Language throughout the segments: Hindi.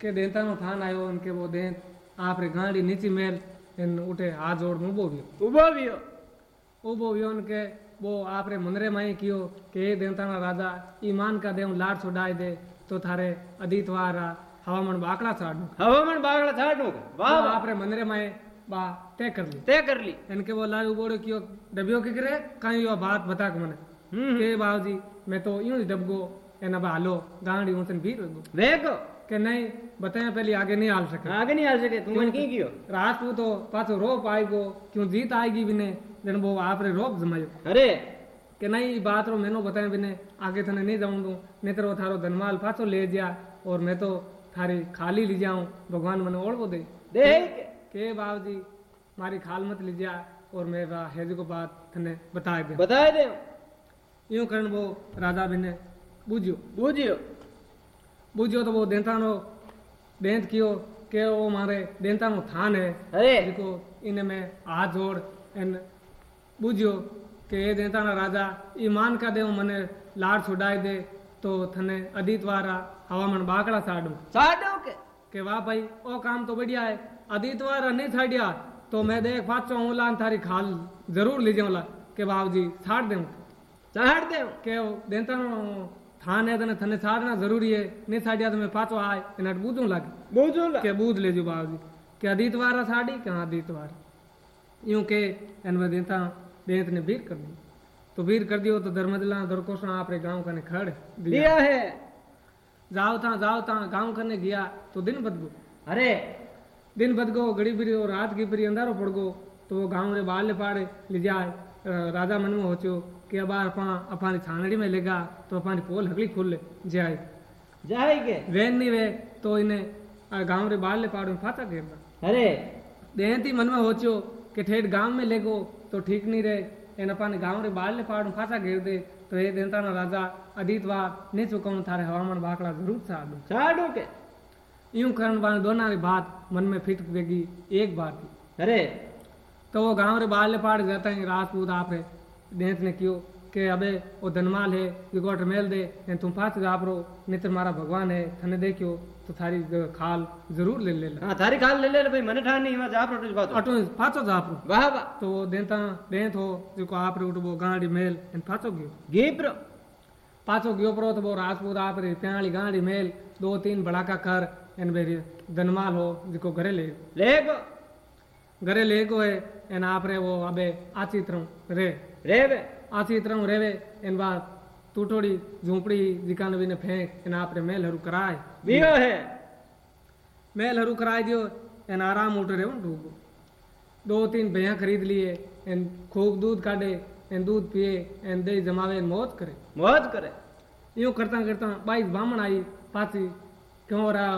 के देंता नो थान आयो उन के वो दें आपरे गाड़ी नीचे मेल इन उठे हाथ जोड़ उबो भी उबो भी हो उबो भी उन के वो आपरे मंदरे माई कियो के देंता ना राजा ईमान का देव लाड छुड़ाई दे तो थारे अधितवारा हवामन बाकड़ा छाड़ दूँ हवामन बाकड़ा छाड़ दूँ वाह वा। आपरे मंदरे माई बा तय कर ली तय कर ली इनके वो लाड उबोड़ कियो डबियो के करे कहीं यो बात बता के बाबूजी मैं तो यूँ ही डबगो एना बालो गाड़ी उतन भीर देखो કે નહીં बताया पहले आगे नहीं हाल सके આગે નહીં આવી શકે તું મને કી ગયો राजपूत तो पाछो रोप आएगो क्यों जीत आएगी बिने जन वो आपरे रोप जमायो અરે કે નહીં ई बात रो मैंने बताया बिने आगे थने नहीं जाऊं दूं नहीं तो थारो धनमाल पाछो ले जा और मैं तो थारी खाली ली जाऊं भगवान मने ओढ़ो दे દે કે के बाबूजी मारी खाल मत ली जा और मैं वा हेज को बात थने बताए दे બતાવી દે यूं करण वो राजा बिने बूझियो बुझियो तो वो देंता नो देंत कियो के वो मारे देंता नो थान। है अरे! देखो इन्हें मैं आ जोड़ एन बुझियो के ये देंता ना राजा ईमान का देव मने लार छुड़ाई दे तो थने अधित वारा हवा बाकड़ा साडू। साडू के? के वाह भाई ओ काम तो बढ़िया है अधित वारा नहीं थड़िया तो मैं देख पाचो हूँ लान थारी खाल ज़रूर लीजे ओला के बाबू जी छाड़ दे छाड़ दे के देंता થાન है तने थने छाड़ना जरूरी है नहीं छाड़िया तो मैं पाचो आए एना बूझू लागे બુજુ લા કે બૂધ લેજો બાવજી કે અદિતવાર સાડી કે હા અદિતવાર यूं के एन में देता देत ने भीड़ कर दी तो भीड़ कर दियो तो धर्मजला दरकोशा आपरे गांव कने खड़ दिया દિયા હે जाओ ता जाओ ता गांव कने गया तो दिन बद गो અરે दिन बद गो घड़ी बिरी और रात की बिरी अंधारो पड़ गो तो वो गांव रे बाल पाड़े ले जाए अ, राजा मन में होचो कि अब अपा अपनी छानड़ी में लेगा तो अपनी पोल हकली खुल ले जाए जाए के वैन नहीं वे तो इन्हें गाँव रे बाल ले पाड़ो फाता घेरना अरे देहती मन में होचो कि ठेठ गाँव में लेगो तो ठीक नहीं रहे इन अपने गाँव रे बाल ले पाड़ो फाता घेर दे तो ये देनता ना राजा अधित वार ने चुकाऊं थारे हवामन भाकड़ा ज़रूर साडो साडो के यूँ करण बाने दोना री बात मन में फिट गई एक बात अरे तो वो गाँव रे बाल ले पाड़ जाता है राजपूत आप है देख ने कियो के अबे ओ धनमाल है ये गोट मेल दे ने तुम पास जाप रो नेत्र मारा भगवान है थने देखियो तो थारी खाल ज़रूर ले ले हाँ थारी खाल ले ले भाई मने ठा नहीं मैं जाप रो तुझ बात। अटो पाचो जाप रो वाह वाह। तो वो देता देत हो जो को आप उठबो गाड़ी मेल ने पाचो गियो। गीप्र। पाचो गियो प्रो तो वो राजपूत आप रे गाड़ी मेल दो तीन बड़ा कर एन बेरी धनमाल हो जिको घरे ले ले घरे ले को है एन आप रे वो अबे आची तरह रे રે બે आची तरह रेवे एन बाद टूटोड़ी झूंपड़ी जिकान भी ने फेंक एन आप रे मेल हरू कराए બીયો હે मेल हरू कराए दियो एन आराम उठ रे डूबो दो तीन भैया खरीद लिए एन खूब दूध काटे एन दूध पिए एन दही जमावे एन मौज करे મોજ કરે यूं करता करता बाईस बामण आई पाची क्यों रहा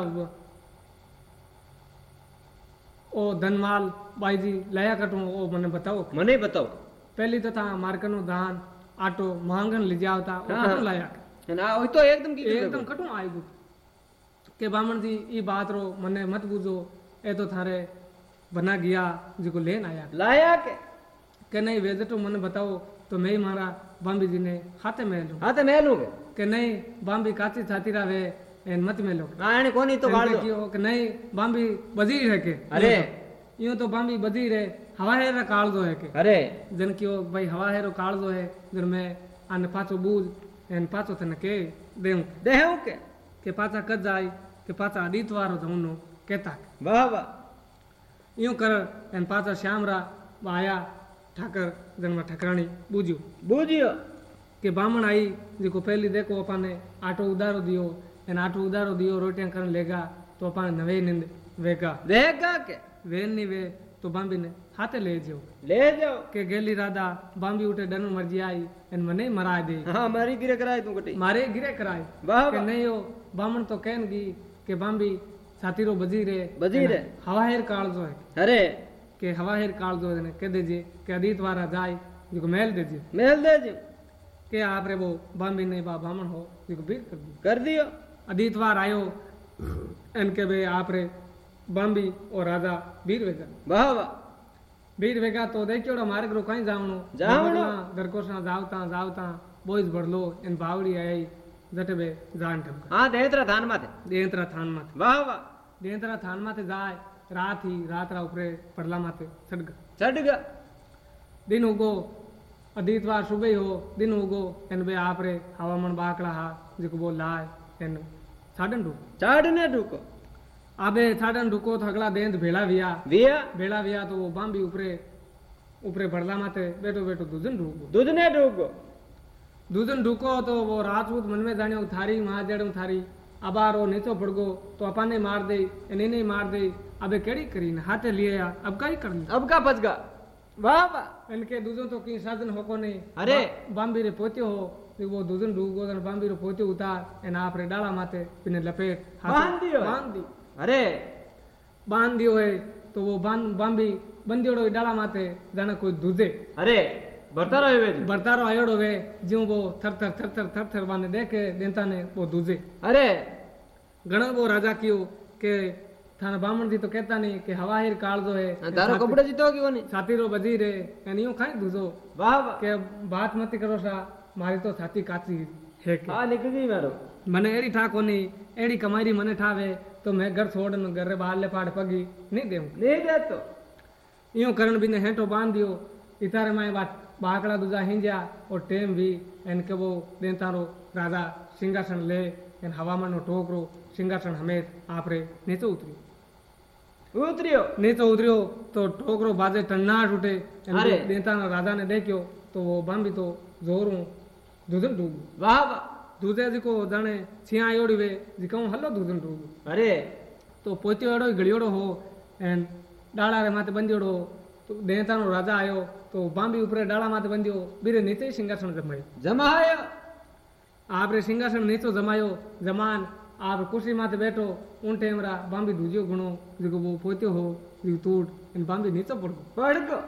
वो- ओ धनमाल बाई जी लाया कटू ओ मने बताओ મને બતાવો पहली तो था मार्कनो धान आटो महंगन ले जाओ था ओ हाँ, कटू हाँ। लाया અને આ હોય તો એકદમ કીધું एकदम कटू आएगु के बामण जी ई बात रो मने मत बूझो ए तो थारे बना गया जिको लेन आया લાયા કે के नहीं वेजटो मने बताओ तो मैं ही मारा बाम्बी जी ने हाथे में लूं હા તો મેલું કે કે નહીં બાંબી કાચી છાતી રાવે એન મત મેલો હા એને કોની તો એમ વાળો કે કયો કે નહીં બાંબી બધી રહે કે અરે. यूं तो बांबी बधी रहे हवा है रा काल दो है के અરે जन कियो भाई हवा है रो काल दो है जन मैं आने पाछो बूझ एन पाछो थने के देऊं દેહું કે के पाछा कद जाय के पाछा आदितवारो जमुनो कहता વાહ વાહ यूं कर एन पाछा श्यामरा आया ठाकर जन में ठकराणी बूझ्यो બુજ્યો કે બામણ आई जेको पहली देखो अपाने आटो उधारो दियो એને આટલું ઉદારો દીવો રોટિયા કરીને લેગા તો પણ નવે નિંદ વેગા વેગા કે વેન ની વે તો બાંબીને હાથે લઈ જાઓ લે જાઓ કે ગેલી રાધા બાંબી ઉઠે ડન મરજી આવી અને મને મરાય દે હા મારી ગીરે કરાય તું કટી મારે ગીરે કરાય વાહ કે નહીં ઓ બામણ તો કેન ગી કે બાંબી સાતીરો બજી રે બજી રે હવા હેર કાળ જો હે અરે કે હવા હેર કાળ જો ને કહી દેજે કે અદિત વારા જાય જો મેલ દેજે મેલ દેજે કે આપરે બો બાંબી ને બા બામણ હો જો ભી કર દિયો अदितवार आयो इनके बे आप रे बाम्बी और राजा वीर वेगा। वाह वीर वेगा तो देखियो मारे रो कहीं जावणो जावणो दरकोसना जावता जावता बोइज भरलो इन बावड़ी आई जटे बे जान ठप हाँ देंतरा थान माथे। देंतरा थान माथे। वाह वाह थान माथे जाए रात ही रात रा ऊपरे पड़ला माथे चढ़ चढ़ गया दिन उगो अदितवार सुबह हो दिन उगो इन बे आप रे हवामन बाकड़ा हा जिको बोल लाए। एन साडन ढूक चढ़ने ढुको आबे साडन ढुको तो अगला देंत भेला विया विया भेला विया तो वो बांबी ऊपरे ऊपरे भड़ला माथे बैठो बैठो दूजन ढूको दूधने ढुको दूजन ढूको तो वो राजपूत मन में जाने थारी महाजड़ थारी अबार वो नीचो पड़गो तो अपाने मार दे एने नहीं मार दे अबे केड़ी करीन हाथे लिए आ, अब कई कर ली अब का बच गया वाह वाह इनके दूजन तो की साधन होको नहीं अरे! बा- बांबी रे पोत्यो हो तो वो दूजन ढूको तो बांबी रे पोत्यो उतार एना आपरे डाला माथे पिने लपेट हाथे- बाँध दियो है? बाँध दी अरे बाँध दियो है तो वो बाँध बांबी बंदियोड़ो डाला माथे जाने कोई दूजे अरे बढ़ता रहो वे बरतारो आयोड़ो वे ज्यों वो थर थर थर थर थर थर बाने देखे देंता ने वो दूजे अरे घणो वो राजा कियो के थाने बामण थी तो कहता नहीं कि हवा हिर मारी तो छाती काची है के हाँ निकल गई मारो मने एड़ी ठा कोनी एड़ी कमाई मने ठावे तो मैं घर छोड़न घर रे बाहर ले पाड़ पगी नहीं देऊं नहीं दे तो यूँ करण भी ने हेठो बाँध दियो इतारे माए बात बाकड़ा दूजा हिंजा और टेम भी एन के वो देंतारो राजा सिंहासन ले एन हवामान नो टोकरो सिंहासन हमें आपरे नीचे उतरी उतरियो नीचे उतरियो तो टोकरो बाजे टन्नाट उठे एन अरे! देंताना राजा ने देखियो तो वो बांबी तो जोरू दूधन डूब। वाह वाह। दूधे जिको जाने छिया आयोड़ी वे जिको हल्लो दूधन डूब। अरे। तो पोत्यो एड़ो घड़ियोड़ो हो एन डाला रे माथे बंदियोड़ो तो देंतानो राजा आयो तो बांबी ऊपरे डाला माथे बंदियो बीरे नीचे सिंहासन जमायो। जमायो। आपरे सिंहासन नीचो जमायो जमान आप कुर्सी माथे बैठो उन टाइम रा बांबी दूजियो गुणो जिको वो पोत्यो हो जी टूट इन बांबी नीचो पड़ गयो पढ़ गो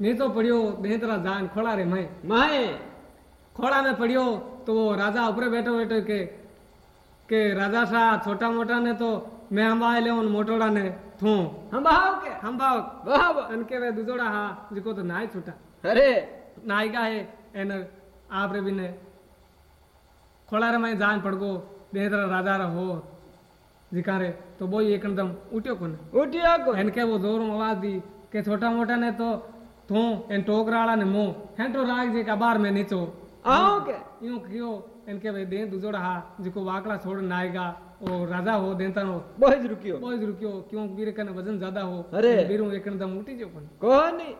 नीचो पड़ियो देंतरा जान खोला रे मैं खोड़ा में पड़ियो तो वो राजा ऊपरे बैठो बैठो के के राजा सा छोटा मोटा ने तो मैं हंबा ले उन मोटोड़ा ने थू हम भाव के हम भाव वाह अनके वे दुजोड़ा हा जिको तो नाई छूटा अरे नायिका है एन आप रे बिने खोला रे मैं जान पड़गो देहतरा राजा रा हो जिकारे तो वो एकदम उठ्यो कोने उठियो को इनके वो ज़ोर में आवाज़ दी के छोटा मोटा ने तो तू इन टोकराड़ा ने मुँह हेंटो राग जी का बार में नीचो आओ के यूँ कियो? इनके वे दे दुजोड़ा हा जिको वाकड़ा छोड़ नायगा ओ राजा हो देता नो बोझ रुकियो। बोझ रुकियो क्यों? बीरे कने वज़न ज़्यादा हो। अरे। बीरू एकदम उठी जो कोने। कोनी।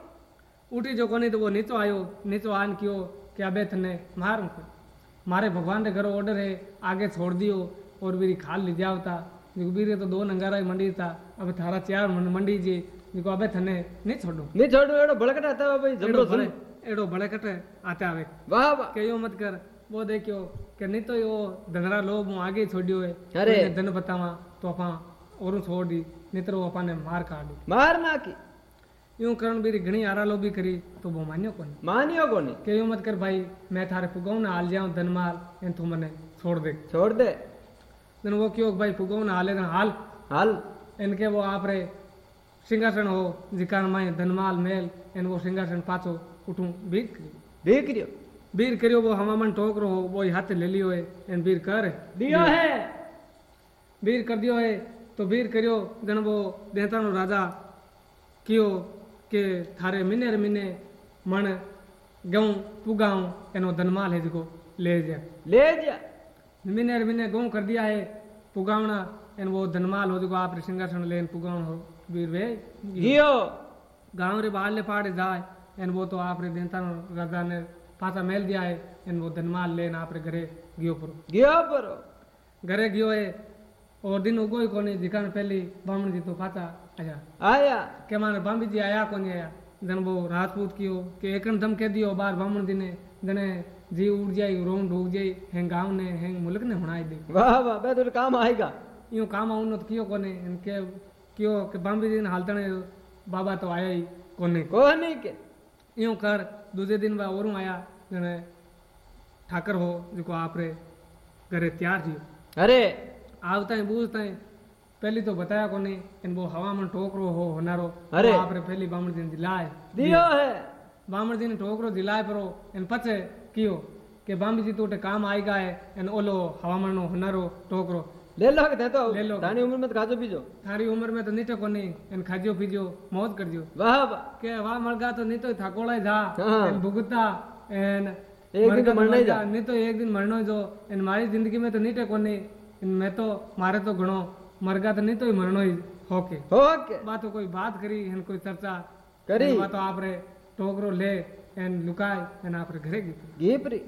उठी जो कोनी तो वो नीचो आयो नीचो आन कियो कि अबे थने मार मारे भगवान रे घरो ऑर्डर है आगे छोड़ दियो और बीरी खाल ली जावता जिको बीरे तो दो नंगारा ही मंडी था अब थारा चार मंडी जी जिको अबे थने नहीं छोड़ो। नहीं छोड़ो एड़ो भड़कटा था भाई जबरो सुन। एड़ो बड़े कटे आते आवे। वाह वाह। के यो मत कर वो देखियो कि नहीं तो यो धनरा लोग मुँह आगे छोड़ियो है। अरे। धन बतावा तो अपा और छोड़ दी नहीं तो वो अपा ने मार काट दी। मार नाखी यूँ करण बीरी घणी आरा लोबी करी तो वो मान्यो कोनी। मानियो कोनी। के यूँ मत कर भाई मैं थारे फुगाऊ ना हाल जाऊँ धन धनमाल इन तू मने छोड़ दे। छोड़ दे। दिन वो क्यों भाई फुगाऊ ना हाले हाल? हाल। इनके वो आप रे सिंहासन हो जिकान माए धनमाल मेल इन वो सिंहासन पाछो उठूं बीर करी देख रियो बीर करियो वो हवामन ठोकरो हो वो हाथ ले लियो है इन बीर कर। दियो है। बीर कर दियो है तो बीर करियो जन वो देहता राजा कियो के थारे मिने रे मिने मण गऊं पुगाऊं एनो धनमाल है जिको ले जा। ले जा। मिने रे मिने गऊं कर दिया है पुगावना एन वो धनमाल हो जिको आप रे सिंहासन लेन पुगावण हो। बीर वे गियो गाँव रे बाहर ले पाड़े जाए। एन वो तो आप रे देहता नो राजा ने पाछा मेल दिया है एन वो धनमाल लेन आप रे घरे गियो परो। गियो परो। घरे गयो है और दिन उगो ही कोनी जिकान पहली बामण जी तो पाता आया। आया। के माने बांबी जी आया कोनी आया? जन वो राजपूत कियो के एकन दम कह दियो बार बामण जी ने जने जी उड़ जाई रोम ढूक जाई हैं गाँव ने हैं मुल्क ने हुणाई दे। वाह वाह बे तो काम आएगा। यूँ काम आउन तो कियो कोने इनके कियो के बांबी जी ने हालतने बाबा तो आया ही कोने। कोनी के। यूँ कर दूसरे दिन बा औरू आया जने ठाकर हो जिको आप रे घरे तैयार थी अरे! आवता है बूझता है पहली तो बताया कोनी इन वो हवा में टोकरो हो होनारो अरे। तो आपरे पहली बामण दिन दिलाए दियो है। बामण दिन टोकरो दिलाए परो इन पछे कियो के बामी जी तोटे काम आई गाए इन ओलो हवामण नो होनारो टोकरो। ले लो के तो ले लो। तानी उम्र में तो खाजो पीजो थारी उम्र में तो नीटो कोनी एन खाजो पीजो मौज करजो वाह वाह કે વા મળગા તો નહીં તો થાકોળાય જા હા. એન ભુગતા એન એક દિન તો મરણાય જા. નહીં તો એક દિન મરણો જો એન મારી જિંદગી में तो નીટે કોની એન મેં તો મારે તો ઘણો મરગા તો નહીં તો મરણો હોકે हो के બાતો કોઈ બાત કરી એન કોઈ ચર્ચા કરી. બાતો આપરે ટોકરો લે એન લુકાય એન આપરે ઘરે ગઈ ગીપરી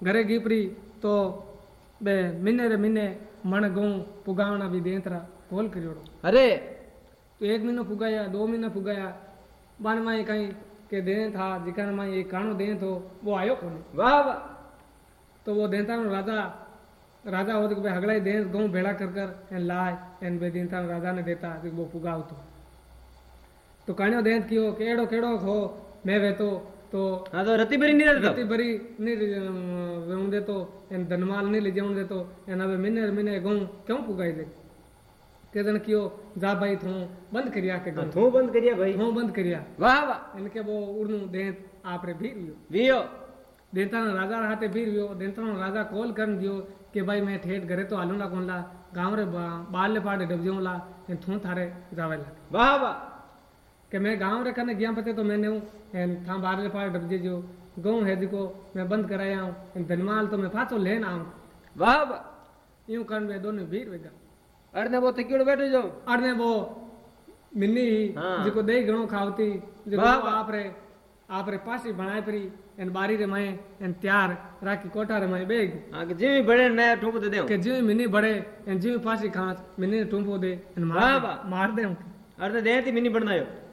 ઘરે ગીપરી તો બે મિને રે મિને मण गऊ पुगावना भी देतरा कोल करियोड़ो अरे तो एक महीना पुगाया दो महीना पुगाया बन माई कहीं के दे था जिकन माई एक कानो दे तो वो आयो कोने वाह वाह तो वो देता राजा राजा हो तो हगड़ा ही दे गऊ भेड़ा कर कर एन लाए एन बे दिन था राजा ने देता वो पुगाव तो तो कहने देत कियो केड़ो केड़ो हो मैं वे तो तो हाँ तो रति भरी नहीं रहता रति भरी नहीं वेउंदे तो एन धनमाल नहीं ले जाऊंदे तो एन अबे मिने मिने गौ क्यों पुगाई ले? के दिन कियो जा भाई थू बंद करिया के हाँ, गौ थू बंद करिया भाई। थू बंद करिया। वाह वाह। इनके वो उड़नु देत आपरे भी लियो। लियो देता ना राजा हाथे भी लियो देता ना राजा कॉल कर दियो के भाई मैं ठेठ घरे तो आलू ना कोला गाँव रे बाल ले पाड़े डब जाऊला थू थारे जावे लगे। वाह वाह। કે मैं गाँव रे कने गया पते तो मैंने हूँ। था बारले पाड़े डबजे जो गाँव है जिको मैं बंद कराया हूँ। धनमाल तो मैं फाचो लेन आऊँ। वाह वाह। यूँ कन वे दोनों भीर वेगा। अरे वो तकियोड़ बैठो जाओ अरने वो मिन्नी हाँ। जिको दही घणो खावती जिको वाह, वाह। आपरे आपरे पासी बनाए परी एन बारी रे माए एन त्यार राखी कोठा रे माए बेग। हाँ कि जिमी बड़े नया ठोक दे देऊ। के जीव मिन्नी बड़े एन जीव पासी खास मिन्नी ने टुंपो दे एन मार दे। मार दे अरे तो देती मिनी बननायो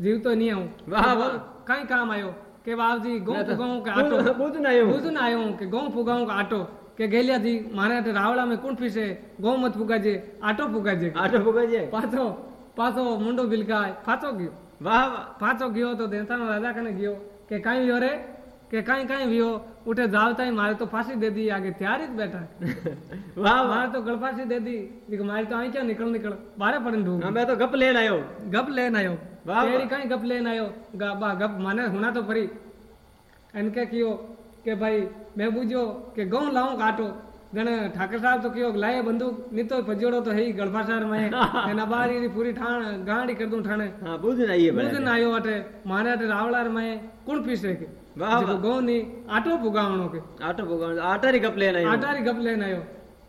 જીવતો નહીં આવું વાહ વાહ કઈ કામ આવ્યો કે બાપજી ઘઉં ફુગાવું કે આટો બુધન આવ્યો બુધન આવ્યો કે ઘઉં ફુગાવું કે આટો કે ગેલિયાથી મારા રાવડા મેં કુંઠવી છે ઘઉં મત ફુગાજે આટો ફુગાજે આટો ફુગાજે પાછો પાછો મુંડો બિલકાય પાછો ગયો વાહ વાહ પાછો ગયો તો દેતાનો રાજા કને ગયો કે કાંઈ વ્યો રે કે કાંઈ કાંઈ વ્યો ઉઠે જાવતા મારે તો ફાંસી દે દી આગે ત્યારે જ બેઠા વાહ મારે તો ગળફાંસી દે દી મારે તો અહીં ક્યાં નીકળ નીકળ બારે પડીને ઢૂંઢ મેં તો ગપ લેન આવ્યો ગપ લેન આવ્યો गप लेन आयो तेरी कांई गप लेन आयो? गा- बा गप माने हुना तो परी। इनके कियो के भाई मैं बुझो के गौ लाऊं काटो। जने ठाकर साहब तो कियो लाए बंदूक नहीं तो भजोड़ो तो है ही गड़फासार में। एना बारी री पूरी ठाण गांडी कर दूँ ठाणे। हाँ बुझ ना आइए बुझ बड़े न आयो अटे मारे अटे रावलार में कुण पीसे के? वाह। गौ नी आटो पुगावणो के। आटो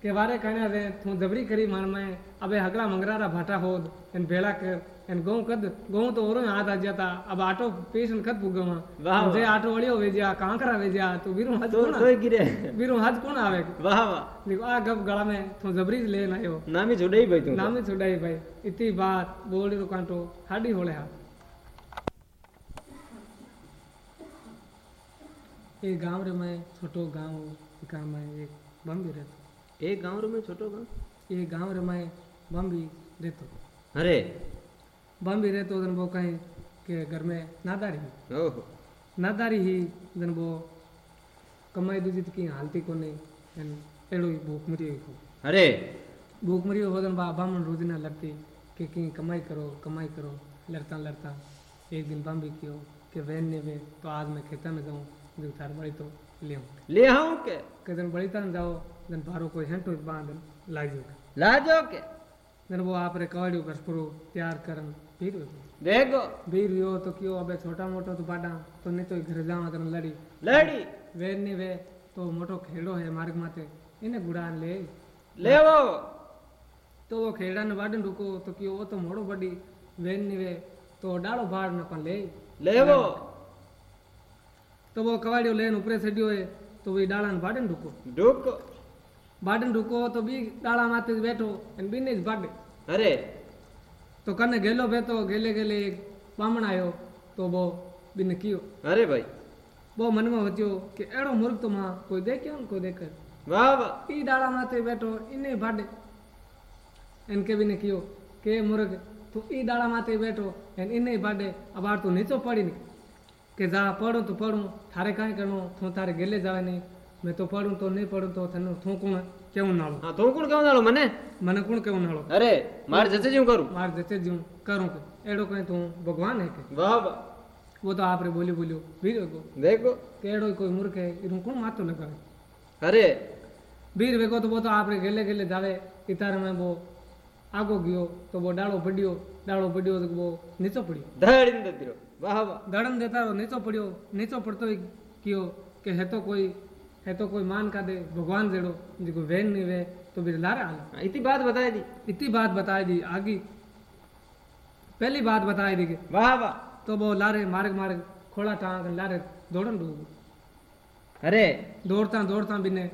के वारे कहने दे तू जबरी करी मन में अबे हगड़ा मंगरारा भाटा होद एन भेड़ा कर एन गौ कद गौ तो ओरो हाथ आ जाता अब आटो पेशन खत वाह, जे आटो वळियो वेजा कांकरा वेजा तो हज तो कोण तो गिरे वीरू हज कोण आवे वाह वाह देखो आ गप गला में तू जबरी लेन आयो नामी छुड़ाई भाई तू नामे छुड़ाई भाई इतनी बात बोली रो कांटो हाडी होले हा ये गाँव रे मैं छोटो गाँव गाँव में एक बम्बी रहतो एक गाँव रे में छोटो गाँव? ये गाँव रे मैं बम्बी रहतो। अरे। बम्बी रहतो जन वो कहीं के घर में नादारी ओहो। नादारी ही जन वो कमाई दूजी की हालती को नहीं एन एड़ो ही भूख मरी को अरे। भूख मरी हो जन बा बामण रोज ना लड़ती कि कमाई करो कमाई करो लड़ता लड़ता। एक दिन बम्बी कियो कि वैन ने वे तो आज मैं खेता में जाऊँ जो थार बड़ी तो ले आऊँ। ले आऊँ के? कि जन बड़ी तन जाओ कोई हेंटो बाँध लाजो लाजो के जन वो आप रे कवाड़ियो बस पूरो तैयार करन फिर देखो बीर वियो तो क्यों अबे छोटा मोटो तो बाडा तो नहीं तो घर जावा करन लड़ी लड़ी वे नहीं वे तो मोटो खेड़ो है मार्ग माते इन्हें गुड़ान ले ले वो तो वो खेड़ा ने बाडन रुको तो क्यों वो तो मोड़ो बड़ी वेन नहीं वे तो डालो बाड़ न कौन ले ले वो तो वो कवाड़ियो लेन ऊपरे चढ़ियो है तो वे डाला ने रुको डुको ભાડન ઢૂકો તો બી ડાળા માથે બેઠો અને બીને જ ભાડે અરે. તો કને ગેલો ભેતો ગેલે ગેલે એક પામણ આવ્યો તો બહુ બીને કયો. અરે ભાઈ. બહુ મનમાં વધ્યો કે એડો મૂર્ખ તો માં કોઈ દેખ્યો ને કોઈ દેખે. વાહ વાહ. ઈ ડાળા માથે બેઠો એને ભાડે એને કે બીને કયો કે મૂર્ખ તું ઈ ડાળા માથે બેઠો એને એને ભાડે આ બાર તું નીચો પડીને. કે જા પડું તો પડું થારે કાંઈ કરવું? તું તારે ગેલે જાવે નહીં મેં તો પડું તો નહીં પડું તો તને તું કોણ કેવું નાળો હા તું કોણ કેવું નાળો મને? મને કોણ કેવું નાળો અરે માર જતે જ હું કરું. માર જતે જ હું કરું કે એડો કઈ તું ભગવાન હે કે? વાહ વાહ. વો તો આપણે બોલી બોલ્યો. વીર વેગો. વેગો? કે એડો કોઈ મૂર્ખ હે એનું કોણ માથું લગાવે? અરે. વીર વેગો તો બો તો આપણે ગેલે ગેલે જાવે ઇતારમાં બો આગો ગયો તો બો ડાળો પડ્યો ડાળો પડ્યો તો બો નીચો પડ્યો. ધડીને દેતો વાહ વાહ. ધડન દેતા નીચો પડ્યો નીચો પડતો ગયો કે હે તો કોઈ है तो कोई मान का दे भगवान जेड़ो जिको वैन नहीं वे तो भी लारा आलो। हाँ, इतनी बात बताई दी। इतनी बात बताई दी आगे। पहली बात बताई दी वाह वाह। तो वो लारे मार्ग मार्ग खोला टांग लारे दौड़न डूब अरे। दौड़ता दौड़ता बिने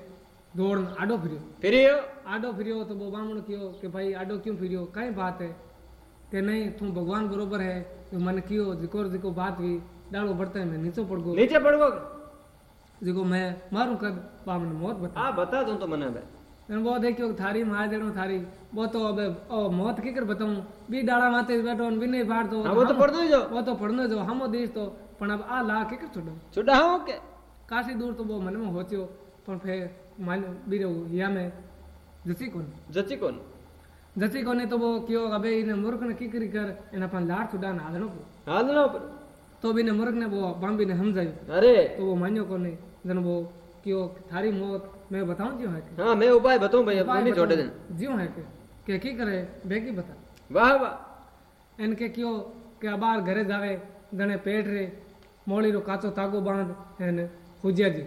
दौड़ आडो फिरियो। फिरियो? आडो फिरियो तो वो बामण कियो कि भाई आडो क्यों फिरियो? कई बात है? कि नहीं तू भगवान बरोबर है तो मन कियो जिको जिको बात हुई डालो बढ़ते में नीचे पड़ गो नीचे पड़ गो जेको मैं मारू कद पावन मौत बता। आ बता दूँ तो मने बे मैं वो देखियो थारी मार देनो थारी। वो तो अबे ओ मौत के कर बताऊँ। बी डाड़ा माते बैठो न बिने फाड़ दो। हाँ, वो तो पड़नो जो वो तो पड़नो जो हमो देश तो। पण अब आ ला के कर छोड़ो। छोड़ा हो के। काशी दूर तो वो मन में होतियो पण फे मान बी बीरो या में जची कोन? जची कोन? जची कोने तो वो कियो अबे इने मूर्ख ने की करी कर? इने अपन लाड़ छोड़ा ना हालनो हालनो तो भी ने मूर्ख ने वो बांबी ने समझायो अरे। तो वो मान्यो कोने जनबो क्यों थारी मौत मैं बताऊँ जियो है के? हाँ मैं उपाय बताऊँ भाई अपने छोटे दिन। जियो है के? के की करे? बे की बता वाह वाह। इनके क्यों के बाहर घरे जावे दने पेट रे मोली रो काचो तागो बाँध एन हुजिया जी।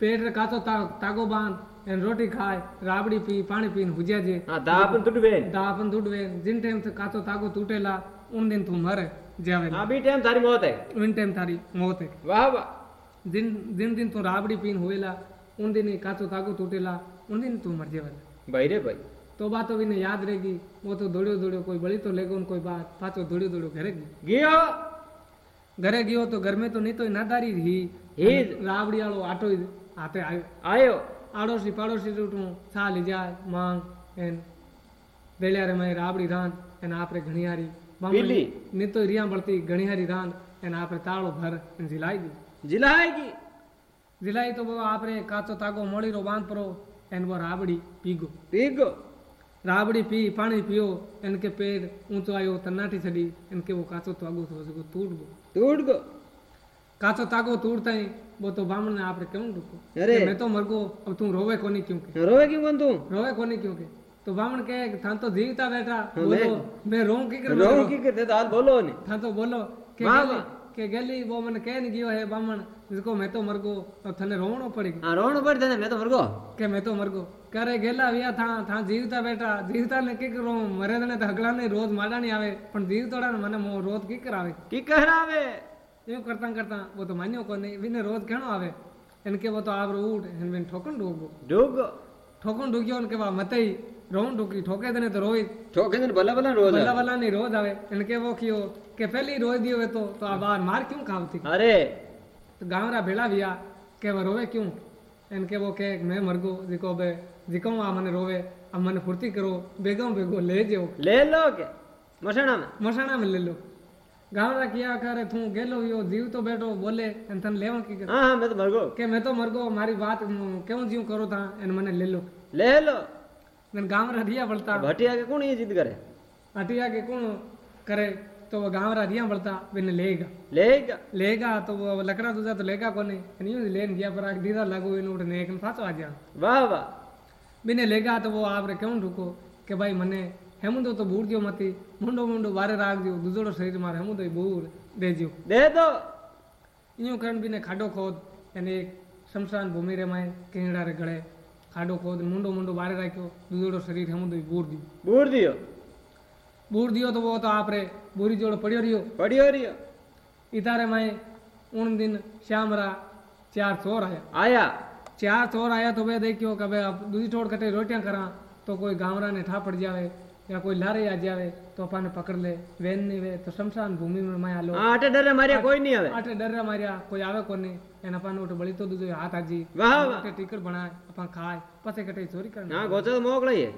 पेट रे काचो ता, तागो बाँध एन रोटी खाए राबड़ी पी पानी पीन हुजिया जी। हाँ दापन टूटवे। दापन टूटवे। जिन टाइम से काचो तागो टूटेला उन दिन तू मर जावे। हाँ बी टाइम थारी मौत है। उन टाइम थारी मौत है। वाह वाह। दिन दिन दिन तू राबड़ी पीन होएला उन दिन काचो तागो टूटेला उन दिन तू मर जेवला भाई रे भाई। तो बात तो इन्हें याद रहेगी वो तो दौड़ियो दौड़ियो कोई बड़ी तो लेगो उन कोई बात पाचो दौड़ियो दौड़ियो घरे गयो। घरे गयो तो घर में तो नहीं तो नादारी ही राबड़ी आलो आटो आते आयो। आयो। आड़ोसी पाड़ोसी रूटू सा ले जा मांग एन बेलिया रे मैं राबड़ी रांध एन आपरे घणियारी। नहीं तो रिया बढ़ती घणियारी रांध एन आपरे ताड़ो भर जिलाई दी। જીલાયગી ઝીલાઈ તો બહુ આપણે કાચો તાગો મળીરો બાંધ પરો એને બહુ રાબડી પીગો પીગો રાબડી પી પાણી પીઓ એને કે પેટ ઊંચો આવ્યો તન્નાટી ચડી એને કે वो કાચો તાગો થયો છે તૂટ ગયો તૂટ ગો કાચો તાગો તૂટતા वो तो बामण ने आपने क्यों रुको अरे। मैं तो मर गो अब तू रोवे कोनी क्यों के રોવે કેમ બન તું रोवे कोनी क्यों के तो बामण कहे कि था तो जीवता बैठा हाँ, बोलो मैं- मैं रोऊं की कर રોવ કી કરતે તો હાલ બોલો ને था तो बोलो के કે ગેલી વો મને કેન ગયો હે બામણ જીકો મેં તો મરગો થને રોવણો પડી હા રોવણો પડ તને મેં તો મરગો કે મેં તો મરગો કરે ગેલા વ્યા થા થા જીવતા બેઠા જીવતા ને કે કરો મરે તને તો હગડા ને રોજ માડાણી આવે પણ જીવતોડા ને મને મો રોજ કી કરાવે કી કરાવે એવું કરતા કરતા વો તો માન્યો કોને વિને રોજ ઘણો આવે એને કે વો તો આવરો ઊઠ એને ઠોકણ ડૂગો ડૂગો ઠોકણ ડૂગ્યો ને કે વા મતઈ रोन टोकी ठोके दने तो रोई। ठोके दने भला भला रोज भला भला नहीं रोज आवे। इनके वो कियो के पहले ही रोज दियो तो तो आ बार मार क्यों खावती अरे। तो गाँव रा भेड़ा बिया के वो रोवे क्यों? इनके वो के मैं मरगो जिको बे जिको आ मने रोवे अब मने फुर्ती करो बेगम बेगो ले जाओ। ले लो के? मसाणा में? मसाणा में ले लो। गाँव रा किया करे तू गेलो यो जीव तो बैठो बोले एन थन लेवा की हाँ हाँ हाँ, मैं तो मरगो। के मैं तो मरगो मारी बात केऊ जीव करो था एन मने ले लो। ले लो। गाँव रा रिया बलता हटिया के कौन ये जिद करे? हटिया के कौन करे? तो वो गाँव रा रिया बलता बिन लेगा। लेगा? लेगा तो वो लकड़ा दूजा तो लेगा कोने? नहीं लेन गया पर आग दीदा लागो इन उठने एक फाचो आ गया वाह वाह। बिने लेगा तो वो आप रे क्यों रुको? के भाई मने हेमुदो तो बूढ़ दियो मती। मुंडो मुंडो बारे राख दियो दूजोड़ो शरीर मार हेमुदो बूढ़ दे दियो। दे दो। यूँ करण बिने खाडो खोद यानी शमशान भूमि रे माए केड़ा रे गड़े खाडो खोद मुंडो मुंडो बारे राख्यो दूजोड़ो शरीर हेमुंदो बूढ़ दियो બૂર દિયો बूढ़ दियो तो वो तो आप रे बूरी जोड़ो पड़ियो रियो પડ્યો રહ્યો इतारे माए उन दिन श्याम रा चार चोर आया આયા चार चोर आया तो वे देखियो कि भाई अब दूसरी ठोड़ कटे रोटियां करा तो कोई गावरा ने ठा पड़ जावे या कोई लारे आ जावे तो अपन पकड़ ले वेन नहीं वे तो शमशान भूमि में मैं आलो હા આટે ડરે માર્યા કોઈ નહીં આવે आटे डर मारिया कोई आवे कोने एन अपन ओट बड़ी तो दूधो हाथ आजी वाह वाह टिकट बनाए अपन खाए पसे कटे चोरी करना हाँ गोचो मोकले है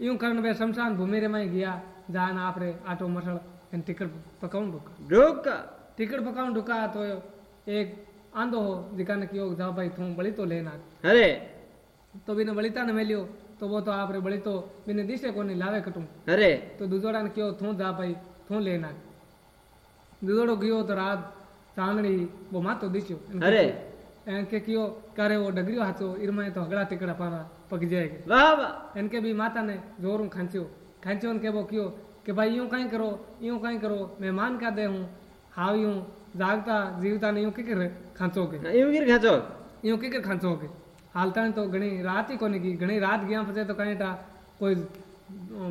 यूँ करन बे शमशान भूमि रे मैं गया जान आप रे आटो मसल एन टिकट पकाऊं ढुका ढुका टिकट पकाऊं ढुका तो एक आंधो हो जिका ने कियो जा भाई थू बड़ी तो लेना अरे तो बिना बलिता ने मेलियो तो वो तो आप रे बड़ी तो बिने दिशे कोनी लावे कटू अरे तो दूजोड़ा ने कियो थू जा भाई थू लेना दूजोड़ो तो रात चांदनी वो मातो दिश्यो अरे एनके कियो करे वो डगरियो हाचो इरमाए तो हगड़ा टिकड़ा पारा पक जाएगा वाह वाह इनके भी माता ने जोरू खांच्यो खांच्यो ने वो कियो कि भाई यूँ कहीं करो यूँ कहीं करो मेहमान का दे हूँ हाव यूँ जागता जीवता ने यूँ किकर खांचोगे यूँ गिर खेचो यूँ किकर खांचोगे हालता तो घणी रात ही कोने की घणी रात गया फसे तो कहीं टा कोई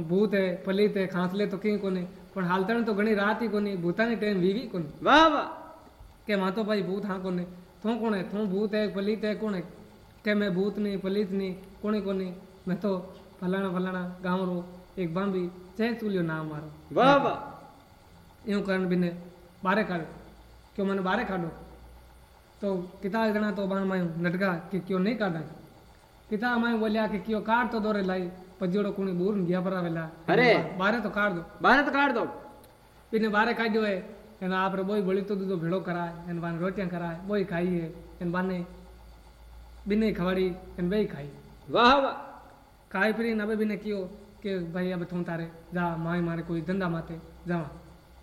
भूत है पलित है खांसले तो कहीं कोने पण हालता तो घणी रात ही कोनी भूतानी टाइम वीवी कोनी वाह वाह के माँ કે વાં તો ભાઈ ભૂત હા કોને થો કોણે થો ભૂત હે પલિત હે કોણે કે મેં ભૂત નહીં પલિત નહીં કોણે કોને મેં તો ફલાણા ફલાણા ગામરો એક બાંબી ચે ચૂલ્યો ના મારો વાહ વાહ એવું કારણ બીને બારે કાઢ્યો કે મને બારે કાઢો તો કિતા ગણા તો બાણ માયું નટકા કે કયો નહીં કાઢાય પિતા અમાય બોલ્યા કે કયો કાઢ તો દોરે લાઈ પજોડો કોણી બોર ગયા ભરાવેલા અરે બારે તો કાઢ દો બારે તો કાઢ દો એને બારે કાઢ્યો હોય એને આપણે બોય બળીતો દૂધો ભેળો કરાય એને બાને રોટિયા કરાય બોય ખાઈએ એને બાને બિને ખવાડી એને બે ખાઈ વાહ વાહ. ખાઈ પીને હવે બિને કયો કે ભાઈ હવે તું તારે જા માય મારે કોઈ ધંધા માટે જવા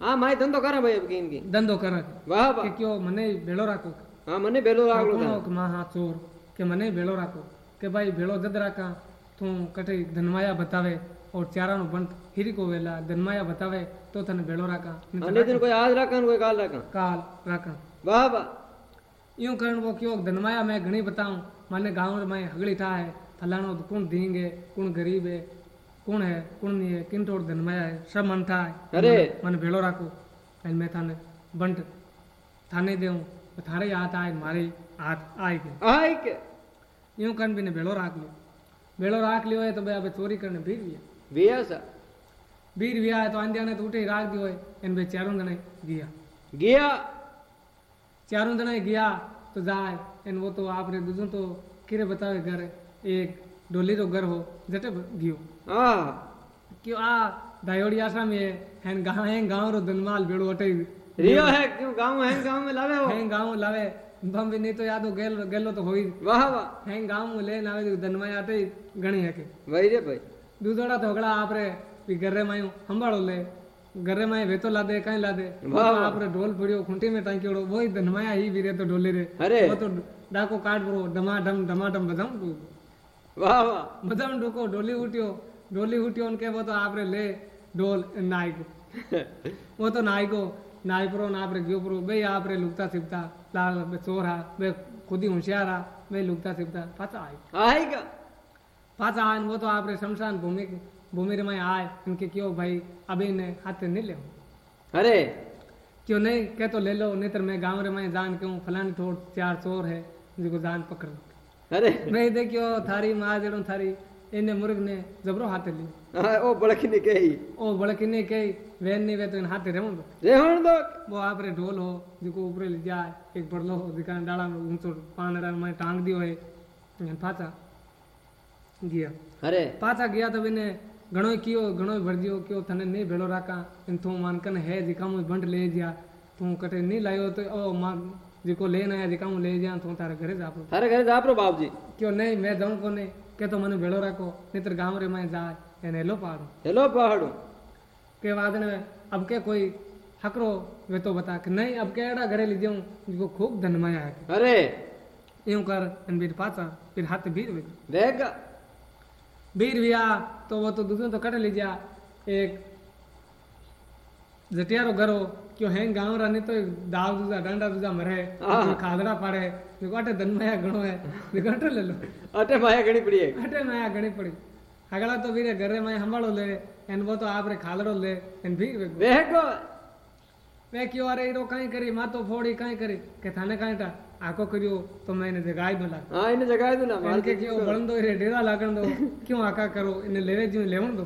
હા માય ધંધો કરે ભાઈ કેમ કે. ધંધો કરે. વાહ વાહ. કે કયો મને ભેળો રાખો. હા મને ભેળો રાખો માં હા ચોર? કે મને ભેળો રાખો. કે ભાઈ ભેળો જદ રાખા તું કટે ધનવાયા બતાવે. और चारा नो बंट हिरी को वेला गनमाया बतावे तो थन बेलो राका अने दिन कोई आज राका कोई काल राका काल राका वाह वाह। यूँ करण वो क्यों? धनमाया मैं घणी बताऊँ माने गाँव में हगली ठा है फलाणो कौन देंगे कौन गरीब है कौन है कौन नहीं है किन तोड़ धनमाया है? सब मन ठा है। अरे। मन बेलो राको एंड मैं थाने बंट थाने देऊं तो थारे हाथ आए मारे हाथ आए के। आए के? यूँ कन बिन ने बेलो राख लियो। बेलो राख लियो है तो भाई अब चोरी करने भीग लिया है तो अंधिया ने तो उठे ही राख दियो है इन भाई चारों जने गया। गया। चारों जने गया तो जाए एन वो तो आप रे दूजों तो किरे बतावे घर एक डोली रो घर हो जटे गयो। हाँ। क्यों आ दायोड़ी आशा में हैन गाँव है गाँव रो दनमाल बेड़ो अटे रियो है क्यों गाँव है गाँव में लावे हो? है गाँव लावे बम भी नहीं तो यादो गेल गेलो तो होई। वाह वाह। है गाँव में ले नावे तो दनमाय आते ही गणी है के वही रे भाई। दूधोड़ा तो हगड़ा आप रे भी घरे मायूं संभालो ले घरे माए वेतो ला दे कहीं ला दे वाह, वाह। आप रे ढोल पड़ियो खूंटी में वही दनमाया ही भी रे तो डोली रे अरे वो तो डाको काट परो डमाडम डमाडम बजाऊं तू वाह वाह बजाऊं डोको डोली उठियो डोली उठियो उनके वो तो आपरे ले डोल नायको वो तो नायको नाय परो ना आपरे गयो परो बे आपरे लुकता सिपता लाल बे चोर हा बे खुद ही होशियार हा बे लुकता सिपता पाचा आई का पाचा आए वो तो आपरे शमशान भूमि भूमि रे में आए इनके क्यों भाई अभी ने हाथ नहीं ले अरे क्यों नहीं कह तो ले लो नहीं तो मैं गाँव रे में जान क्यों फलानी थोड़ चार चोर है जिको जान पकड़ अरे मैं देखियो थारी माँ जड़ो थारी इन्हें मुर्ग ने जबरो हाथे ली हाँ, ओ बड़की ने कही ओ बड़की ने कही वैन नहीं वे तो इन हाथे रहूँ दो रेहण दो वो आप रे ढोल हो जिको ऊपर ले जाए एक बड़लो हो जिका डाला में ऊंचो पानड़ा में टांग दियो है पाचा गया। अरे। गया तो घणो कियो घणो भर दियो कियो थने भेड़ो राका इन मान कन है जिका मु बंड ले तू कटे नहीं लायो तो ओ माँ जिको जिका मु ले तू थारे घरे जा थारे घरे जा बाप जी नहीं मैं जाऊँ को नहीं के तो मने भेड़ो राको गाँव रे मैं जा एने हेलो हेलो के वादन अब के कोई हकरो वे तो बता के नहीं अब घरे ले जाऊँ जिको खूब धन माया अरे। यूँ कर इन बीर पाचा फिर हाथ बीर बीर विया तो वो तो दूसरों तो कट लीजिया एक जटियारो घरो क्यों हैं गाँव रा नहीं तो एक दाव दूजा डांडा दूजा मरे खादड़ा पाड़े देखो अटे धनमाया घणो है देखो अटे ले लो अटे माया घणी पड़ी है अटे माया घणी पड़ी हगड़ा तो वीरे घरे में संभालो ले एन वो तो आप रे खालड़ो ले एन भी वे वेगो वे क्यों अरे हीरो काई करी मातो फोड़ी काई करी के थाने काई टा आको करियो तो मैंने जगाई बोला हाँ इन्हें जगह दो ना मार इनके क्यों बड़न दो रे डेरा लागन दो क्यों आका करो इन्हें लेवे जो लेवन दो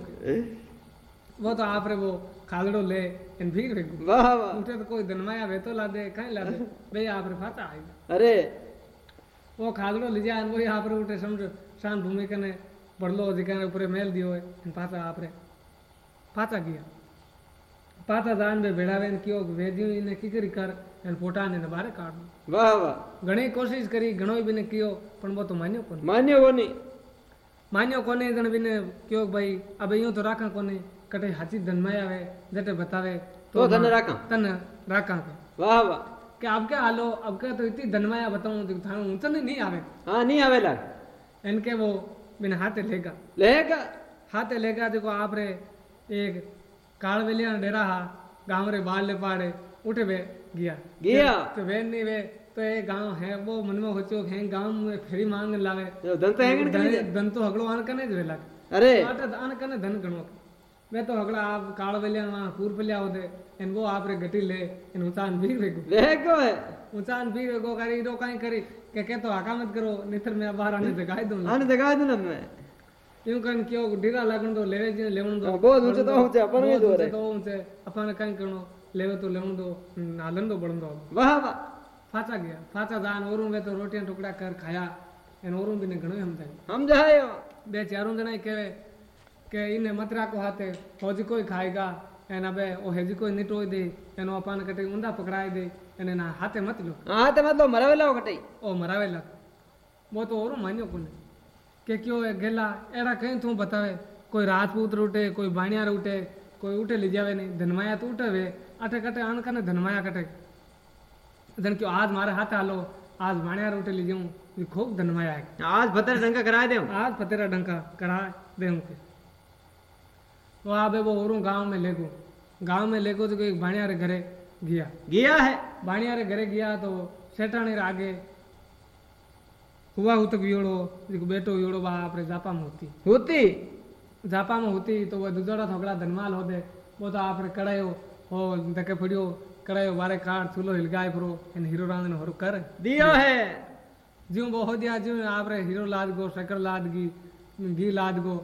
वो तो आप रे वो खालड़ो ले इन भीग रे वाह वाह। उठे तो कोई धनमाया वे तो ला दे काई ला दे बे आप रे फाता आई। अरे। वो खालड़ो ले जाए वो यहाँ पर उठे समझो शान भूमि कने बड़लो जिकाने ऊपर मेल दियो है इन पाचा आपरे पाचा गया पाचा जान बे भेड़ावे कियो? वेदियो इने की करी कर? एन पोटाने ने बारे काढ વાહ વાહ ઘણી કોશિશ કરી ઘણો બીને કયો પણ બો તો માન્યો કોને માન્યો કોની માન્યો કોને જણ બીને કયો કે ભાઈ આ ભાઈ તો રાખા કોને કટે હાચી ધનમાય આવે જટે બતાવે તો તને રાખા તને રાખા કે વાહ વાહ કે अब क्या हालो अब क्या तो इतनी धनमाया बताऊं तो थाने ऊंचा नहीं आवे હા નહીં આવેલા इनके वो बिना हाथे लेगा લેગા हाथे लेगा देखो आप रे एक कालवेलिया डेरा हा गांव रे बाल ले पाड़े उठे वे गया। गया। तो, तो वे नहीं वे तो ये गाँव है वो मन में होचो है गाँव में फ्री मांग लावे तो धन तो दंत है धन तो हगड़ो आन कने जे लाग। अरे। आटा तो दान कने धन गणो। वे तो हगड़ा आप काल बलिया वहाँ कूर बलिया होदे इन वो आप रे गटी ले इन उचान भी रे देखो है। उचान भी रे गो करी रो काई करी के के तो आका मत करो नेत्र में बाहर आने हम्म। जगह दो आने जगह दो दूँ मैं। यूँ कन क्यों डीरा लागन दो लेवे जी लेवन दो। हाँ, बहुत ऊँचे तो ऊँचे अपन भी दो रे तो ऊँचे अपन काई करनो लेवे तो लेवन दो नालन दो बड़न दो वाह वाह फाचा गया फाचा दान और वे तो रोटियाँ टुकड़ा कर खाया एन और भी ने घणो हम जाए हम जाए बे चारों जना केवे के इने मतरा को हाथे फौज कोई खाएगा एन अबे ओ हेज कोई निटो दे एन अपन कटे उंदा पकड़ाए दे एन ना हाथे मत लो हाथे मत लो मरावेला कटे ओ मरावेला वो तो और मान्यो कोने के क्यों है गेला एड़ा कहीं तू बतावे कोई राजपूत रूटे कोई बाणिया रूटे कोई उठे ले जावे नहीं धनमाया तो उठे अटक अटक आन करने धनमाया कटक धन क्यों आज मारे हाथ आलो आज माण्या रोटे ले जाऊँ ये खूब धनमाया है। आज फतेरा डंका करा दे आज फतेरा डंका करा दे वो आबे वो और गाँव में ले गाँव में ले तो एक बाणिया रे घरे गया। गया है? बाणिया रे घरे गया तो सेठाने रे आगे हुआ हूँ तक योड़ो देखो बेटो योड़ो बाप रे जापा में होती। होती? जापा में होती तो वह दूजड़ा थोकड़ा धनमाल हो दे वो तो आप रे हो ಓ ದಕ್ಕೆ फड़ियो ಕಡಾಯೋ बारे कार ಚುಲೋ हिलगाए फरो इन हीरो ರಾಂದನ ಹೊರ कर। दियो है। जीव वो दिया जीव आपरे हीरो लाद गो सकर लाद गी घी लाद गो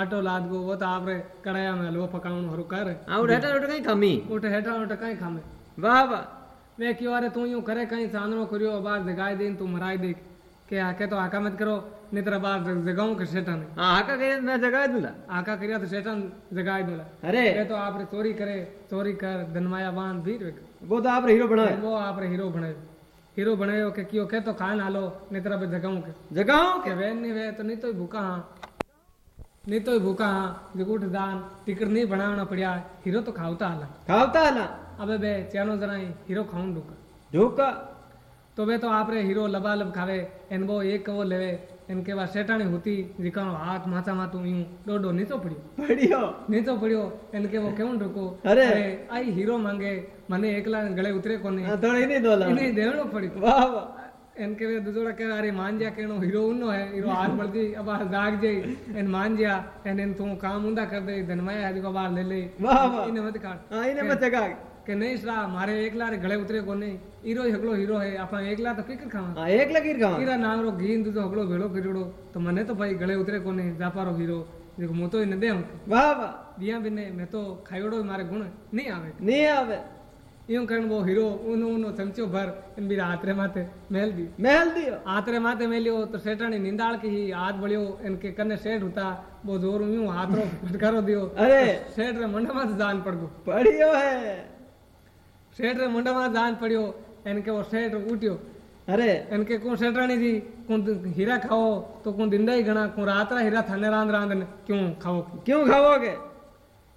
आटो लाद गो वो तो आपरे कड़ाया में लो पकाउन हरु कर। आउ हेटा उठ कहीं खमी? उठ हेटा उठ कहीं खमे। वाह वाह। मैं क्यों अरे तू यूँ करे कहीं सानरो करियो बात दिखाई देन तू मराई देख। के आके तो आका मत करो नहीं बार जगाऊ के शैतान आका करिया तो जगा दूला आका करिया तो शैतान जगा दूला अरे ये तो आप चोरी करे चोरी कर धनमाया बाँध भी वो तो आप हीरो बनाए वो आप हीरो बनाए हीरो बने के क्यों के तो खान आलो नित्र पे जगाऊ के जगाऊ के वे नहीं वे तो नहीं तो भूखा हाँ नहीं तो भूखा हाँ जगूठ दान टिकट नहीं बनाना पड़िया हीरो तो खावता आला खाऊता आला अबे बे चैनो जरा हीरो खाऊ ढूका ढूका ढोका तो वे तो आपरे हीरो लबालब खावे एन वो एक वो लेवे इनके बाद सेठाणी होती जिकानो हाथ माथा माथू यूँ डोडो नीचो पड़ियो बढ़ियो नीचो पड़ियो इनके वो क्यों ढुको अरे। आई हीरो मांगे मने एकला गले उतरे कोने हाँ, थोड़ी नहीं दोला इन्हें देवनो पड़ियो वाह वाह इनके वे दुजोड़ा कहे अरे मान जा केनो हीरो उन्नो है हीरो हाथ बढ़ जी अब आ जाग जाई इन मान जा एन इन तू काम उंदा कर दे धनमाया है जो बाहर ले ले वाह वाह इन्हें मत काट हाँ इन्हें मत जगा કે નહીં સરા મારે એકલા રે ગળે ઉતરે કોને હીરો હગલો હીરો હે આપણા એકલા તો કઈ ખાવા हाँ एक लकीर खावा હીરા નામરો ઘી દૂધો હગલો ભેળો કર્યોડો તો મને તો ભાઈ ગળે ઉતરે કોને જાપારો હીરો જેકો હું તો એને દે वाह वाह દિયા બિને મેં તો ખાયોડો મારે ગુણ નહીં આવે नहीं आवे यूं करण वो हीरो ऊनो ऊनो चमचो भर इन बीरा हाथरे माथे मेल दी महल दियो हाथरे माथे मेलियो तो सेठाणी निंदाड़ की ही हाथ बळियो इनके कने सेठ होता वो जोर यूं हाथरो फटकारो दियो अरे सेठ रे मंडा में जान पड़ गो बढ़ियो है सेठ रे मंडा में जान पड़ियो इनके वो सेठ उठ्यो। अरे। इनके को सेठाणी जी को हीरा खाओ तो को दिंदा ही घना को रात रा हीरा थाने रांद रांद ने क्यों खाओ क्यों खाओगे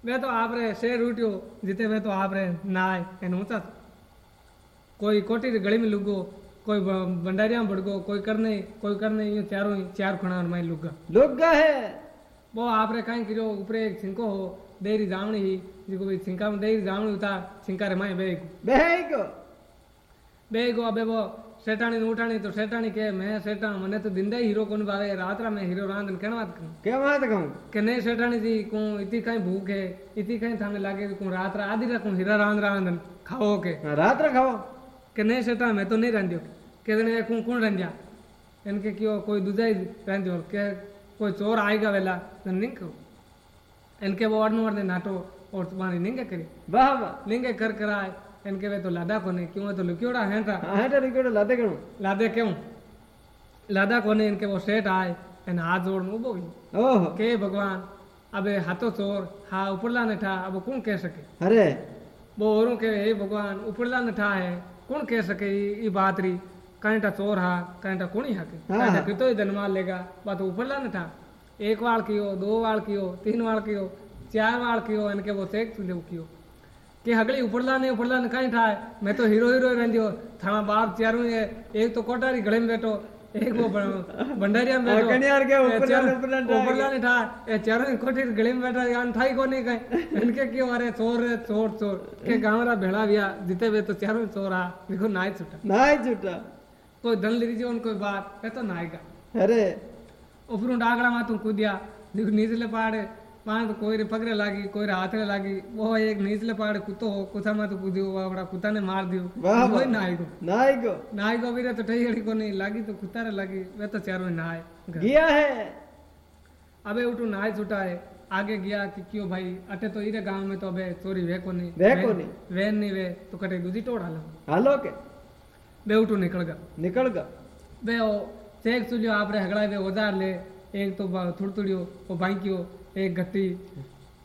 वे तो आप रे शेर उठ्यो जिते वे तो आप रे नाय एन ऊँचा कोई कोटी गली में लुगो कोई भंडारिया में भड़को कोई करने कोई करने यूँ चारों चार खुणा में लुगा लुग्गा। है। वो आप रे काई करियो ऊपरे एक छिंको हो देरी जावणी ही ಇದಕ್ಕೆ ಸಿಂಕಾಮ ದೈ ಗಾಮಣ रे माय ಮೈ ಬೇಗು ಬೇಗು अबे वो सेठानी उठानी तो सेठानी के मैं सेटा मने तो दिन दे हीरो कोन बारे रात्रा में हीरो रांधन केन बात कहूँ क्या बात कहूँ के नहीं सेठानी जी को इतनी कहीं भूख है इतनी कहीं थाने लागे को रात्रा आधी रा रखूँ हीरा रांध रांधन खाओ के रात्रा खाओ के नहीं सेटा मैं तो नहीं रांधियो के ने को कौन रांधिया इनके क्यों कोई दूजा ही रांधियो के कोई चोर आएगा वेला तो नहीं कहूँ इनके वो अड़न वर्दे नाटो और तुम्हारी निंगे करी वाह वाह निंगे कर कराए એને કે વે તો લાદા કોને क्यों है तो लुक्योड़ा हेंटा हाँ हेटा रिकॉर्ड लाते करूँ लादे क्यों लादा कोने इनके वो सेठ आए એને હાથ જોડને ઊભો ગયો ओहो કે भगवान अबे हाथो चोर हा उपरला ने ठा अब कौन कह सके अरे वो औरों के हे भगवान उपरला ने ठा है कौन कह सके ई ई बात री कांटा चोर हा कांटा कोणी हके हाँ, कांटा हाँ। कितो ही धनमाल लेगा बात उपरला ने ठा एक वाल कियो दो वाल कियो तीन वाल कियो चार वाल कियो इन के वो तेक तू लेव कियो के हगली उपड़ला ने उपड़ला ने काई ठाए मैं तो हीरो हीरो रहन दियो थाना बाप चारू ये एक तो कोटारी गले में बैठो एक वो भंडारिया में बैठो कनियार के उपड़ला ने उपड़ला ने ठाए ए चारू कोठी गले में बैठा यान ठाई को नहीं कहे इनके क्यों अरे चोर रे चोर चोर के गांवरा भेड़ा बिया जीते बे तो चारू चोरा देखो नाय छुटा नाय छुटा कोई दल लीजिए उनको बात कहता नायका अरे ऊपर डागड़ा मा तू कूदिया देखो नीचे ले पाड़े માં તો કોઈ રે પગરે લાગી કોઈ રે હાથે લાગી वो एक નીચલે પહાડે કૂતો કૂથામાં તો કૂદ્યો આપણા કૂતાને માર દિયો વાહ, વાહ. કોઈ નાય ગો नाई को નાય ગો વીરે તો ઠઈ હડી કોની લાગી તો કૂતારે લાગી वे तो चारों नाय गया है अबे उठू नाय छुटा है आगे गया कि क्यों भाई अटे तो इरे गांव में तो अबे चोरी वे कोनी वे वैन- कोनी। वैन नहीं वे तो कटे दूजी टोड़ हालो हालो के बे उठू निकल गया निकल गया बे ओ चेक चुलियो आपरे हगड़ा वे औजार ले एक तो थुड़तुड़ियो वो बांकियो एक गट्टी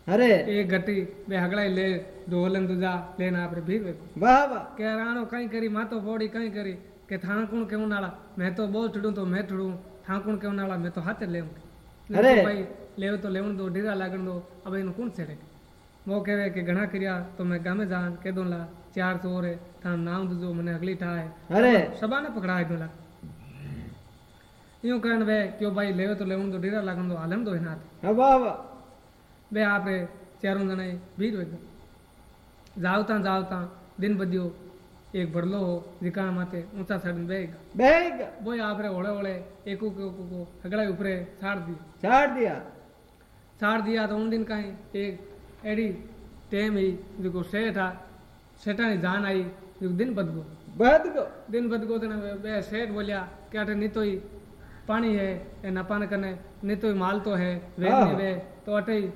अरे। एक घटी बे हगड़ा ले ढोलन दूजा लेन आपरे भीर वे वाह वाह। के राणो कई करी मातो फोड़ी कई करी के थाणकुण केव नाला मैं तो बहुत ठड़ू तो मैं ठड़ू थाणकुण केव नाला मैं तो हाथे लेऊं। अरे। भाई लेव तो लेवन दो ढीरा लागण दो अब इन कौन छेड़े? वो कहे कि घना करिया तो मैं गामे जान के दूला चार चोर है था नाम दूजो मने अगली ठा है। अरे। सबा ने पकड़ा दूला। यूँ करण बे क्यों भाई लेवे तो लेवन तो डेरा लागन तो हालम तो हिनाथ हा वाह वाह। बे आपरे चारों जने बीट वे जावता जावता दिन बदियो एक बड़लो हो जिका माते ऊँचा सड़न बेग। बेग। वो आपरे ओले ओले एकू के को को हगड़ा ऊपर छाड़ दी छाड़ दिया। छाड़ दिया तो उन दिन कहीं एक एडी टेम ही जो सेठ आ सेठा ने जान आई जो दिन बदगो। बदगो। दिन बदगो तो बे सेठ बोलिया क्या टे नहीं तो ही ए नपान कने नीतो ही माल तो है वे हाँ। नहीं वे तो अटे ही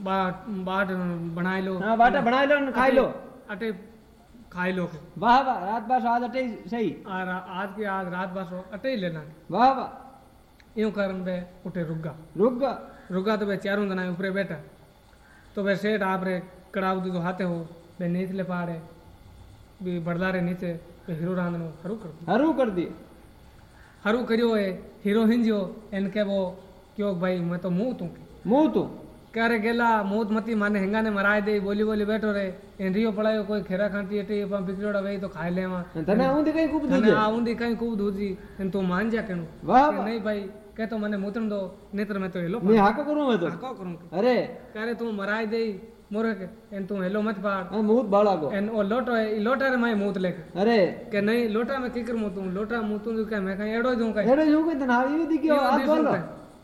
बाट बनाए लो। हाँ बाटा बना लो न खाई लो। अटे खाई लो। वाह वाह रात बार आज अटे सही। और आज की आज रात बस अटे ही लेना। वाह वाह। यूँ करन बे उठे रुका रुक गया तो बे चारों जना ऊपरे बैठा। तो बे सेठ आप रे कड़ाव दो हाथे हो बे नीचले पहाड़े भी बड़ला रे नीचे बे हीरो रांधनो हरू कर हरू कर दिए। हरू करियो है હિરોહિન જો એને કહેવો કયો ભાઈ મેં તો મું તું મું તું ક્યારે ગેલા મોત મતી માને હેંગાને મરાય દે બોલી બોલી બેઠો રે એન રીયો પડાયો કોઈ ખેરા ખાંટી એટી પણ બિગડોડા વેઈ તો ખાઈ લેવા તને આઉંદી કઈ ખૂબ દૂજી તને આઉંદી કઈ ખૂબ દૂજી એન તો માન જા કેણું વાહ નહીં ભાઈ કે તો મને મૂતણ દો નેત્ર મેં તો હેલો મેં હાકો કરું મેં તો હાકો કરું અરે ક્યારે તું મરાય દઈ मुरक एन तू हेलो मत ಮತ್ ए मूत ಮೂತ್ को एन ओ लोटो ए लोटा रे माय मूत ಲೆಕ अरे। के नहीं लोटा में ಕಿಕರ್ ಮೂತು ಲೋಟಾ लोटा मूत ಕೈ के मैं कहीं एड़ो जों कहीं? एड़ो जों के तना ये दिखियो ಆ बोल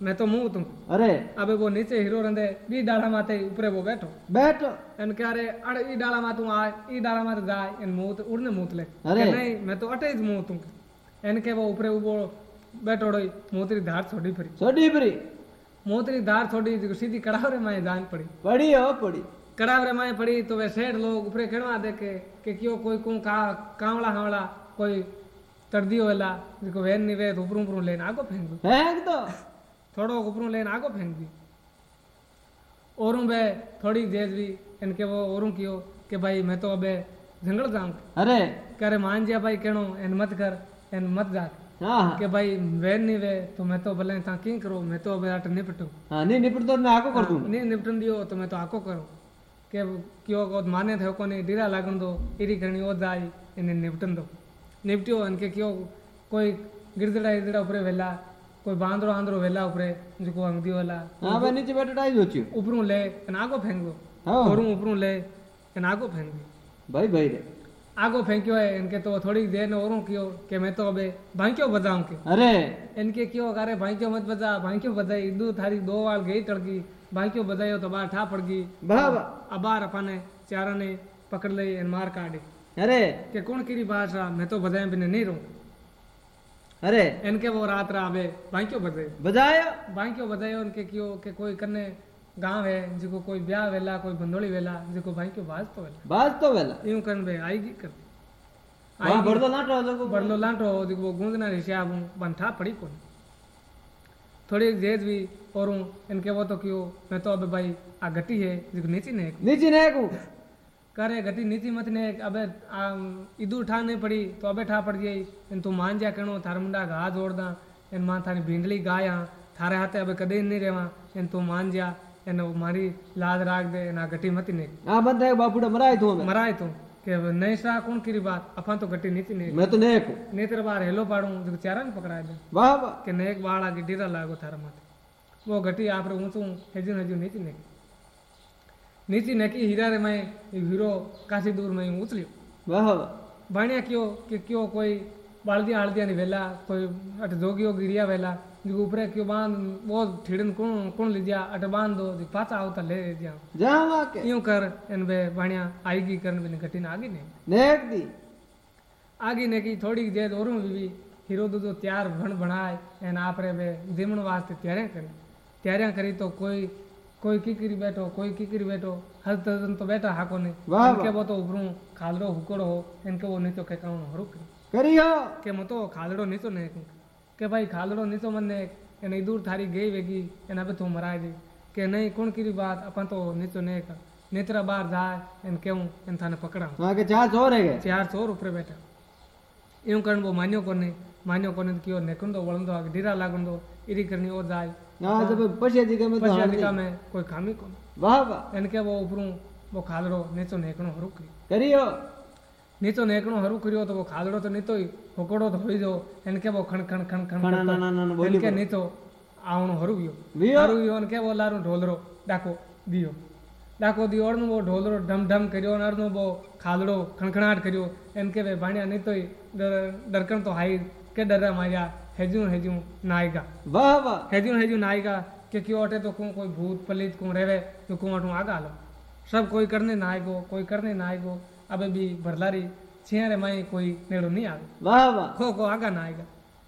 मैं तो मूत तू अरे। अबे वो नीचे हीरो रंदे बी डाला माते ऊपर वो बैठो। बैठो। एन के अरे अड़ ई डाला मातू आ ई डाला मा जा एन मूत उड़ने मूत ले अरे। नहीं मैं तो अटे मूत तू एन के वो ऊपर वो बैठो मूतरी धार छोड़ी फिर छोड़ी फिर मोतरी धार छोड़ी जो सीधी कड़ावरे माए जान पड़ी पड़ी हो पड़ी कड़ावरे माए पड़ी तो वे सेठ लोग ऊपरे खेड़वा देखे कि क्यों कोई को का कावड़ा हावड़ा कोई तड़दियो वेला जिको वेन नहीं वे ऊपरू ऊपरू लेन आगो फेंक दो फेंक दो थोड़ो ऊपरू लेन आगो फेंक दी औरों बे थोड़ी देर भी इनके वो औरों कियो कि भाई मैं तो अबे जंगल जाऊँ अरे करे मान जा भाई कहनो एन मत कर एन मत जा हाँ हाँ। कि भाई वेन नहीं वे तो मैं तो भले ता की करो? मैं तो अबे अट निपटू। हाँ नहीं निपट तो मैं हाको कर दूँ नहीं निपटन दियो तो मैं तो आको करूँ। के क्यों को माने थे को नहीं डीरा लागन दो इरी करनी ओ जाई इन्हें निपटन दो। निपटियो इनके क्यों कोई गिरदड़ा गिरदड़ा ऊपरे वेला कोई बांदरो आंदरो वेला ऊपरे जिको अंगदियो वेला हाँ भाई नीचे बैठो टाइज हो चियो ले एन आगो फेंक दो हाँ। औरू ऊपरू ले एन आगो फेंक दो भाई भाई रे। आगो फेंक्यो है इनके तो थोड़ी देर औरों कियो कि मैं तो अबे भांक्यो बजाऊं के। अरे। इनके क्यों अरे भांक्यो मत बजा भांक्यो बजाई दू थारी दो वाल गई टड़की भांक्यो बजायो तो बाहर ठा पड़ गई वाह। वाह अबार अपने चारा ने पकड़ ले एन मार काटे। अरे। कि कौन किरी भाषा मैं तो बजाए बिना नहीं रहूँ। अरे। इनके वो रात रा आवे बांक्यो बजायो बजाया। बांक्यो बजायो इनके क्यों कि कोई कन्ने गाँव है जिको कोई ब्याह वेला कोई बंदोली वेला जिको भाई के बाज तो वेला। बाज तो वेला। यू कर बे आई की कर हाँ बड़लो लाटो लोगो बड़लो लाटो जिको गूंजना रे श्याम बंथा पड़ी कोनी। थोड़ी जेज भी और हूँ इनके वो तो क्यों मैं तो अबे भाई आ गटी है जिको नीचे ने नीचे ने को करे गटी नीचे मत ने अबे इदू ठा नहीं पड़ी तो अबे ठा पड़ गई। इन तू मान जा कणो थार मुंडा घा जोड़दा इन माँ थारी भिंडली गाया थारे हाथे अबे कदे नहीं रेवा इन तू मान जा। એને મારી લાજ રાખ દે એના ગટી મતી નહીં આ બધા બાપુડા મરાય તો મરાય તો. કે નહીં શાહ કોણ કરી બાત અફા તો ગટી નીતિ નહીં મેં તો ને એક નેત્ર બાર હેલો પાડું ચારા ને પકડાય દે વાહ વાહ. કે ને એક બાળા કે ડીરા લાગો તારા માથે. બહુ ઘટી આપણે ઊંચું હેજુ હજુ નીતિ નહીં નીતિ નકી હીરા રે મેં હીરો કાશી દૂર મેં ઉતર્યો વાહ વાહ. ભણ્યા કયો કે કયો કોઈ ಬಾಳ್ದಿ ಆಳ್ದಿಯನ್ ಇವೆಲ್ಲ ಕೊಯ್ ಅಟ್ ಜೋಗಿ ಹೋಗಿ ಇರಿಯಾವೆಲ್ಲ ಈಗ ಉಬ್ರೆ ಕ್ಯೂ ಬಾಂದ್ ಓದ್ ಥಿಡನ್ ಕುಣ್ ಕುಣ್ಲಿದ್ಯಾ ಅಟ್ ಬಾಂದು ದಿ ಪಾತ ಆವತ ಲೇ ಇದ್ಯಾ ಜಾವಾ के। यूँ कर इन बे बढ़िया आएगी करन बिन कठिन आगे नहीं नेक दी। आगे ने की थोड़ी देर और भी हीरो दो तैयार भण बनाए एन आपरे बे दिमन वास्ते तैयार करी। तो कोई कोई किकरी बैठो कोई किकरी बैठो हर तो बैठा हाको इनके वो तो उभरू खालरो हुकड़ो हो इनके वो नहीं तो करी। કરી કે મો તો ખાલડો નીચો ને કે ભાઈ ખાલડો નીચો મને એને દૂર થારી ગઈ વેગી એના બધું મરાય દે કે નહીં કોણ કીધી વાત આપણ તો નીચો ને નેત્ર બહાર જાય એને કેવું એને થાને પકડાવ હા કે ચાર ચોર હે ચાર ચોર ઉપર બેઠા એવું કારણ બહુ માન્યો કોને માન્યો કોને કયો નેકુંદો વળંદો આગે ઢીરા લાગુંદો ઈરી કરની ઓ જાય ના તો પછી જી ગમે તો પછી કામે કોઈ ખામી કોને વાહ વાહ એને કે બહુ ઉપરું બહુ ખાલડો નેચો નેકણો હરુક કર્યો નીચો નેકણો હરું કર્યો તો બહુ ખાલડો તો નીતો હોકડો તો હોઈ જો એને કે બહુ ખણ ખણ ખણ ખણ ખણ કરતો. ના ના ના એને બોલી કે નીચો આવણો હરુવ્યો વિયો હરુવ્યો અને કેવો લારું ઢોલરો ડાકો દિયો ડાકો દિયો અડનો બહુ ઢોલરો ઢમ ઢમ કર્યો અને અડનો બહુ ખાલડો ખણખણાટ કર્યો એમ કે ભાઈ ભાણ્યા નહીં તોય ડર- ડરકણ તો હાઈ કે ડરા માર્યા હેજું હેજું નાયગા વાહ વાહ હેજું હેજું नायिका कि क्यों अटे तो कौन कोई भूत पलित कौन रेवे तो कौन अटू आगा लो सब कोई करने ना आएगो कोई करने ना आएगो अबे भी भरलारी छेरे माई कोई नेड़ो नहीं आवे। वाह वाह। खो खो आगा ना आएगा।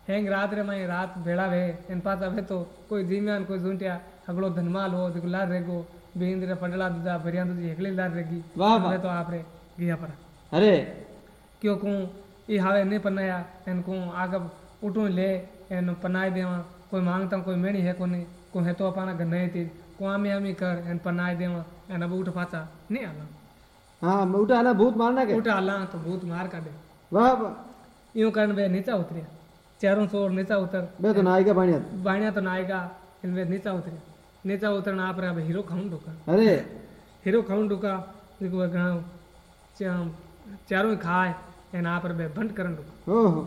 हेंग रात रे माई रात भेड़ा वे इन पास अबे तो कोई जीम्यान कोई जूंटिया हगड़ो धनमाल हो दिको लार रेगो बेंद रे पडला दुदा भरिया दुजी एकले लार रेगी। वाह वाह। तो आप रे गिया पर अरे। क्यों को? ये हावे ने पनाया इन को आगे उठू ले इन पनाए देवा। कोई माँगता कोई मेणी है कोनी को है तो अपना घर नहीं थी को आमी आमी कर इन पनाए देवा इन अब उठ पाचा नहीं आना हाँ उठाला भूत मारना के। उठाला तो भूत मार का दे वाह वाह। यूँ करन बे नीचा उतरे। चारों सोर नीचा उतर। बे तो नायिका बाणिया। बाणिया तो नायिका इनबे नीचा उतरे। नीचा उतरना आप रहा हीरो खाउन डुका। अरे। हीरो खाउन ढुका देखो घणा चारों खाए एन आप बे बंट करन डुका। ओहो।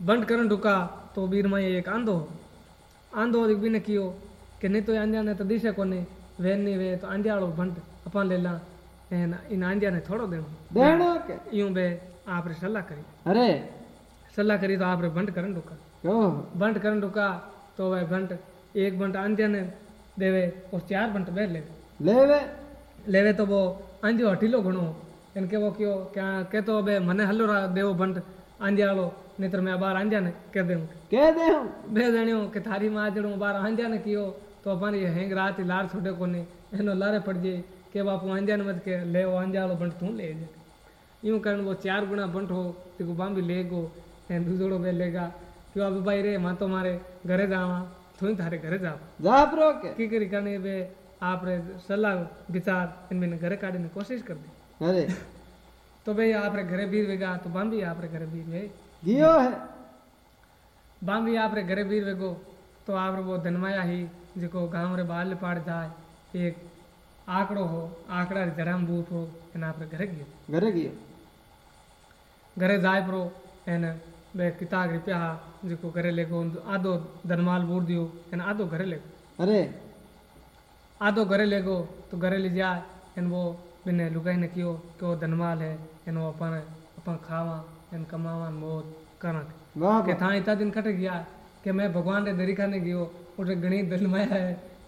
बंट करन डुका तो वीर में एक आंदो आंधो आंधो बिन कियो कि नहीं तो आंध्या ने तो दिशा कोने वेन नहीं वे तो आंध्याड़ो बंट अपन लेला એના એના આંડિયાને થોડો દેણો દેણો કે યું બે આપણે સલાહ કરી અરે સલાહ કરી તો આપણે બંટ કરન ડુકા ઓ બંટ કરન ડુકા તો વે બંટ એક બંટ આંડિયાને દેવે और ચાર બંટ બે લેવે લેવે લેવે તો બો આંડિયો હટીલો ઘણો એને કેવો કયો કે કેતો બે મને હલ્લો દેવો બંટ આંડિયાળો નહીતર મેં બાર આંડિયાને કહી દેવું કહી દેવું બે જણ્યો કે તારી માં આજડું બાર આંડિયાને કયો તો અમારી હેંગ રાત લાર છોડે કોને એનો લારે પડી જાય કે બાપુ આંધ્યા ને મત કે ले वो आंजालो बंट तू ले जा यूं कारण वो चार गुना बंट हो तेको बांबी ले गो एन दूजोड़ो बे लेगा क्यों अब भाई रे मां तो मारे घरे जावा तू थारे घरे जाव જા પ્રો કે की करी करने बे आप रे सलाह विचार इन मैंने घरे काढ़ने कोशिश कर दी અરે तो भाई आप रे घरे बीर वेगा तो बांबी आप रे घरे बीर वे ગયો હે बांबी आप रे घरे बीर वेगो तो आप रे वो धनमाया ही जेको गांव रे बाल पाड़ जाए एक आंकड़ो हो आंकड़ा रे जराम बूट हो एन आप रे घरे गयो ઘરે ગયો घरे जाए परो एन बे किताब रुपया जेको घरे लेगो आधो धनमाल बूट दियो एन आधो घरे लेगो અરે आधो घरे लेगो तो घरे ले जाए एन वो बिने लुगाई ने कियो कि वो धनमाल है एन वो अपन अपन खावा एन कमावा मोत करा વાહ કે વાહ था इतना दिन कट गया कि मैं भगवान रे दरी खाने गयो उठे घणी दलमय है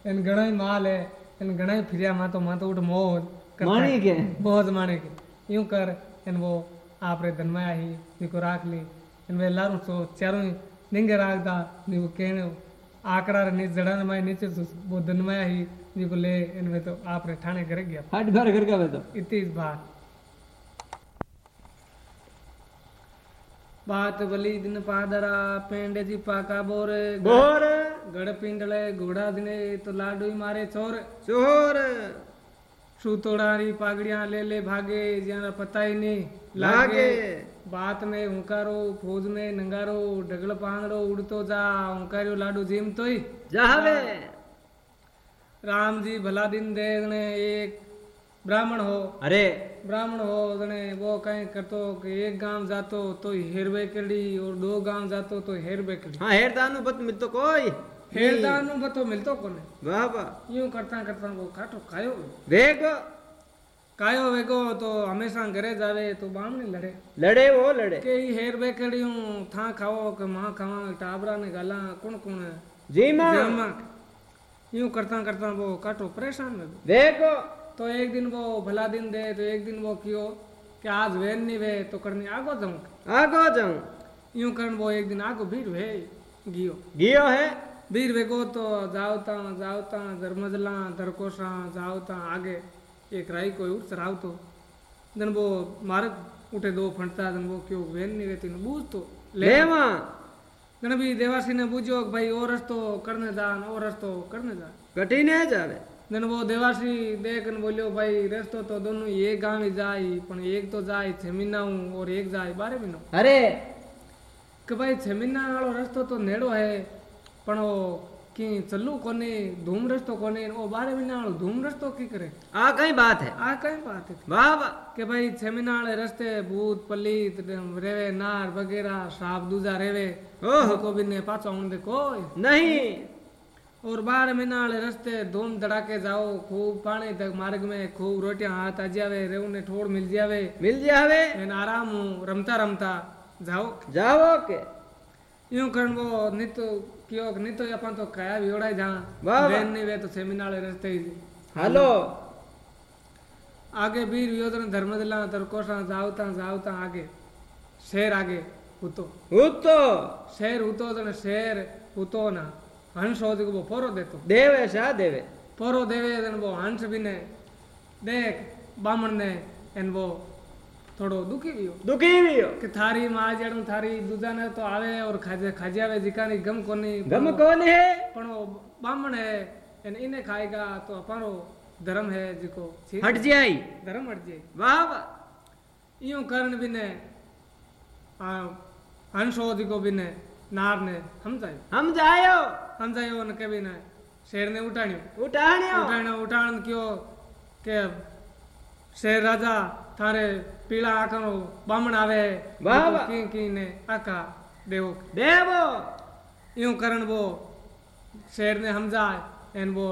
इन घणा ही माल है इन घणा ही फिरिया मां तो मां तो उठ मौज करता है। માણી કે बहुत माने के यूं कर इन वो आप रे धनमया ही निको राख ली इन वे लारू सो चारों ही निंगे राखदा निको कहने आकड़ा रे नीचे जड़न में नीचे सो वो धनमया ही निको ले इन वे तो आप रे ठाणे करे गया હાટ બાર ઘર કાવે તો इतनी बात बात बली दिन पादरा पेंडे जी पाका बोरे गड़पिंडले घोड़ा दिने तो लाडू मारे चोर। चोर। सुतोड़ारी पागड़िया ले ले भागे जरा पता ही नहीं लागे। बात में हुंकारो फौज में नंगारो ढगल पांगड़ो उड़तो जा हुंकारियो लाडू जिम तो ही जावे। राम जी भला दिन देखने एक ब्राह्मण हो। अरे। ब्राह्मण हो जने वो कहीं करतो कि एक गाँव जातो तो हेर बेकड़ी और दो गाँव जातो तो हेर बेकड़ी हाँ हेर दानु बत मिलतो कोई? हेरदान नु बतो मिलतो कोने? वाह वाह। यूँ करता करता वो काटो कायो वेगो। कायो वेगो तो हमेशा घरे जावे तो बामणी लड़े। लड़े वो लड़े। के ई हेरबे कड़ी हूँ था खाओ के माँ खावा टाबरा ने गाला कौन कौन है? जी माँ। यूँ करता करता वो काटो परेशान हो। गयो। वेगो। तो एक दिन वो भला दिन दे तो एक दिन वो कियो कि आज वेन नहीं वे तो करनी आगो जाऊँ। आगो जाऊँ। यूँ करन वो एक दिन आगो भीड़ वे गियो। गियो है। बीर वेगो तो जावता जावता धर्मजला धरकोशा जावता आगे एक राय को उठ चराव तो जन वो मारक उठे दो फंटता जन वो क्यों वेन नहीं रहती बूझ तो ले जन भी देवासी ने बूझो भाई और रस्तो करने जा और रस्तो करने जान कटी नहीं रहे जन वो देवासी देख बोलियो भाई रस्तो तो दोनों एक गाँव जाए पर एक तो जाए छह महीना और एक जाए बारह महीना अरे। कि भाई छह महीना वालों रस्तो तो नेड़ो है પણ कि चलू कोने धूम रस्तो कोने ओ बारह महीना वालों धूम रस्तो की करे आ कई बात है आ कई बात है वाह वाह के भाई छह महीना वाले रस्ते भूत पलीत रेवे नार वगैरह साप दूजा रेवे को भी ने पाचा उन दे कोई नहीं और बारह महीना वाले रस्ते धूम धड़ाके जाओ खूब पानी तक मार्ग में खूब रोटियाँ हाथ आ जावे रेव ने ठोड़ मिल जावे मिल जावे एन आराम रमता रमता जाओ जाओ के यूँ अपन तो काया वियोड़ाई जा वाह, वाह। वेन नहीं वे तो सेमिनार वाले ही। हेलो। आगे वीर वियोधन धर्मदला तरकोशा जावता जावता आगे। शेर आगे हुतो। उतो शेर हुतो जने शेर हुतो ना हंस हो वो पोरो देतो। देवे सा देवे। पोरो देवे जन वो हंस भी ने। देख बामण ने एन वो થોડો દુખી ગયો દુખી ગયો કે થારી માં જણ થારી દુજાને તો આવે ઓર ખાજે ખાજે આવે જીકાની ગમ કોની ગમ કોની હે પણ ઓ બામણ હે એને ઇને ખાયગા તો અપારો ધર્મ હે જીકો હટ જાય ધર્મ હટ જાય વાહ વાહ यूँ करण बिने आ हंसो जीको बिने नार ने समझायो समझायो સમજાયો ને કે બી ને શેરને ઉઠાણ્યો ઉઠાણ્યો ઉઠાણ્યો ઉઠાણ કયો કે શેર રાજા તારે પીળા આંખનો બામણ આવે વાહ, વાહ. કી કી ને આકા દેવો देवो यूं करण वो शेर ने समझाए एन वो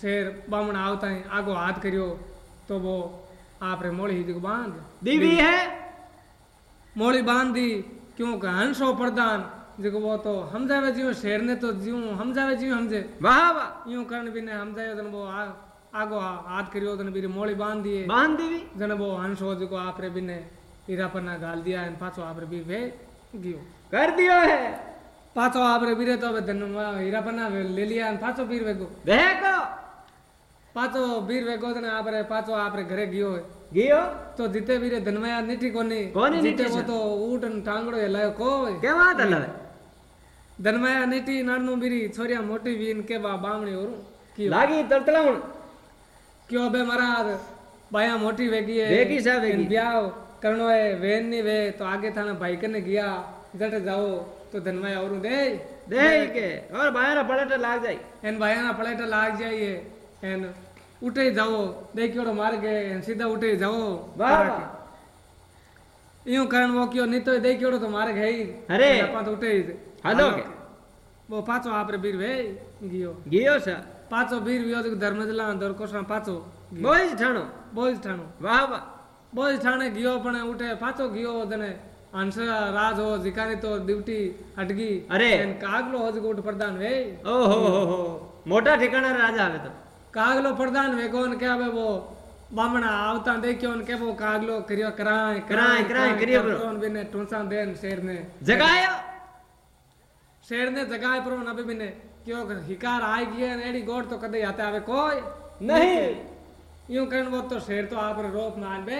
शेर बामण आवता ही आगो हाथ करियो तो वो आपरे मोड़ी ही जो बांध दीवी है मोड़ी बांध दी क्योंकि हंसो प्रधान जो वो तो समझावे जियो शेर ने तो जियो समझावे जियो समझे वाह वाह यूं करण भी ने समझायो तन वो आ, ಆಗೋ ಹಾತ್ ಕರಿಯೋದನ್ನ ಬಿರಿ ಮೋಳಿ ಬಾಂಧಿ ಬಾಂಧಿವಿ ಜನಬೋ ಹंसोज को आपरे बिने हीरा पन्ना गाल दिया है पाछो आपरे भी वे गियो। कर दियो है। पाछो आपरे बिरे तो धन हीरा पन्ना ले लिया है पाछो बीर वेगो वे को? पाछो बीर वेगो ने आपरे पाछो आपरे घरे गियो है। गियो? तो जिते बीरे धनमया निठी कोनी कोनी जिते वो तो ऊटन टांगड़ो ये लायो को के बात अलग धनमया निठी नानू छोरिया मोटी के लागी કયો બે મારા બાયા મોટી વેગી હે વેગી સા વેગી. એન ब्याह करनो है वेन नहीं वे तो आगे थाने भाई कने गया जट जाओ तो धनवाया ओरू दे दे के और बाहर पलट लाग जाई एन भाया पलेट लाग जाइए एन उठे जाओ देखियो मार गए एन सीधा उठे जाओ वाह, करा वाह। के। यूं करण वो क्यों नहीं तो देखियो तो मार गए अरे। अपन तो उठे ही थे। हेलो के वो पाचो आपरे बीर वे गियो गियो सा પાછો ભીર વિયોજક ધર્મજલા દરકોસા પાછો બોય ઠાણો બોય ઠાણો વાહ વાહ બોય ઠાણે ગયો પણ ઉઠે પાછો ગયો તને આન્સર રાજ હો જીકાની તો ડ્યુટી અટકી અરે કાગલો હોજ ગોટ પ્રધાન વે ઓહો હો હો મોટા ઠેકાણા રાજા આવે તો કાગલો પ્રધાન વે કોણ કે આવે વો બામણા આવતા દેખ્યો ને કેવો કાગલો કર્યો કરાય કરાય કરાય કર્યો કોણ બિને ટુંસા દેન શેર ને જગાયો શેર ને જગાય પરો ને અભી બિને क्यों शिकार आएगी है एडी गोट तो कदे आते आवे कोई? नहीं। यूँ करण वो तो शेर तो आप रोप मान बे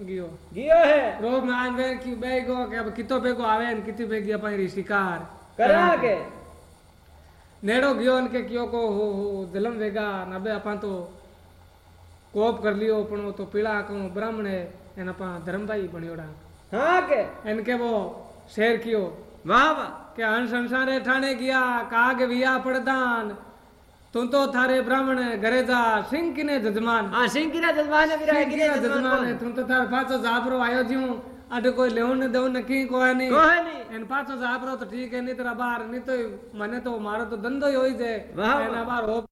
गियो। गियो है। रोप मान बे कि बे गो के अब कितो बे को आवे न किती बे गिया पाई शिकार। करा के। नेड़ो गियो न के कियो को हो हो दिलम वेगा नबे अपन तो कोप कर लियो अपन वो तो पीला को ब्राह्मण है एन अपन धर्म भाई बणियोड़ा। हाँ के। इनके वो शेर कियो वाह वाह। के हन संसारे ठाणे गया काग विया पड़दान तुम तो थारे ब्राह्मण घरे जा सिंह किने जजमान हाँ सिंह की ना जजमान है मेरा की किने ना जजमान है है तुम तो थार पाछो जाबरो आयो जियो अड कोई लेवन ने देवन की कोई नहीं कोई नहीं एन पाछो जाबरो तो ठीक है नहीं तेरा बार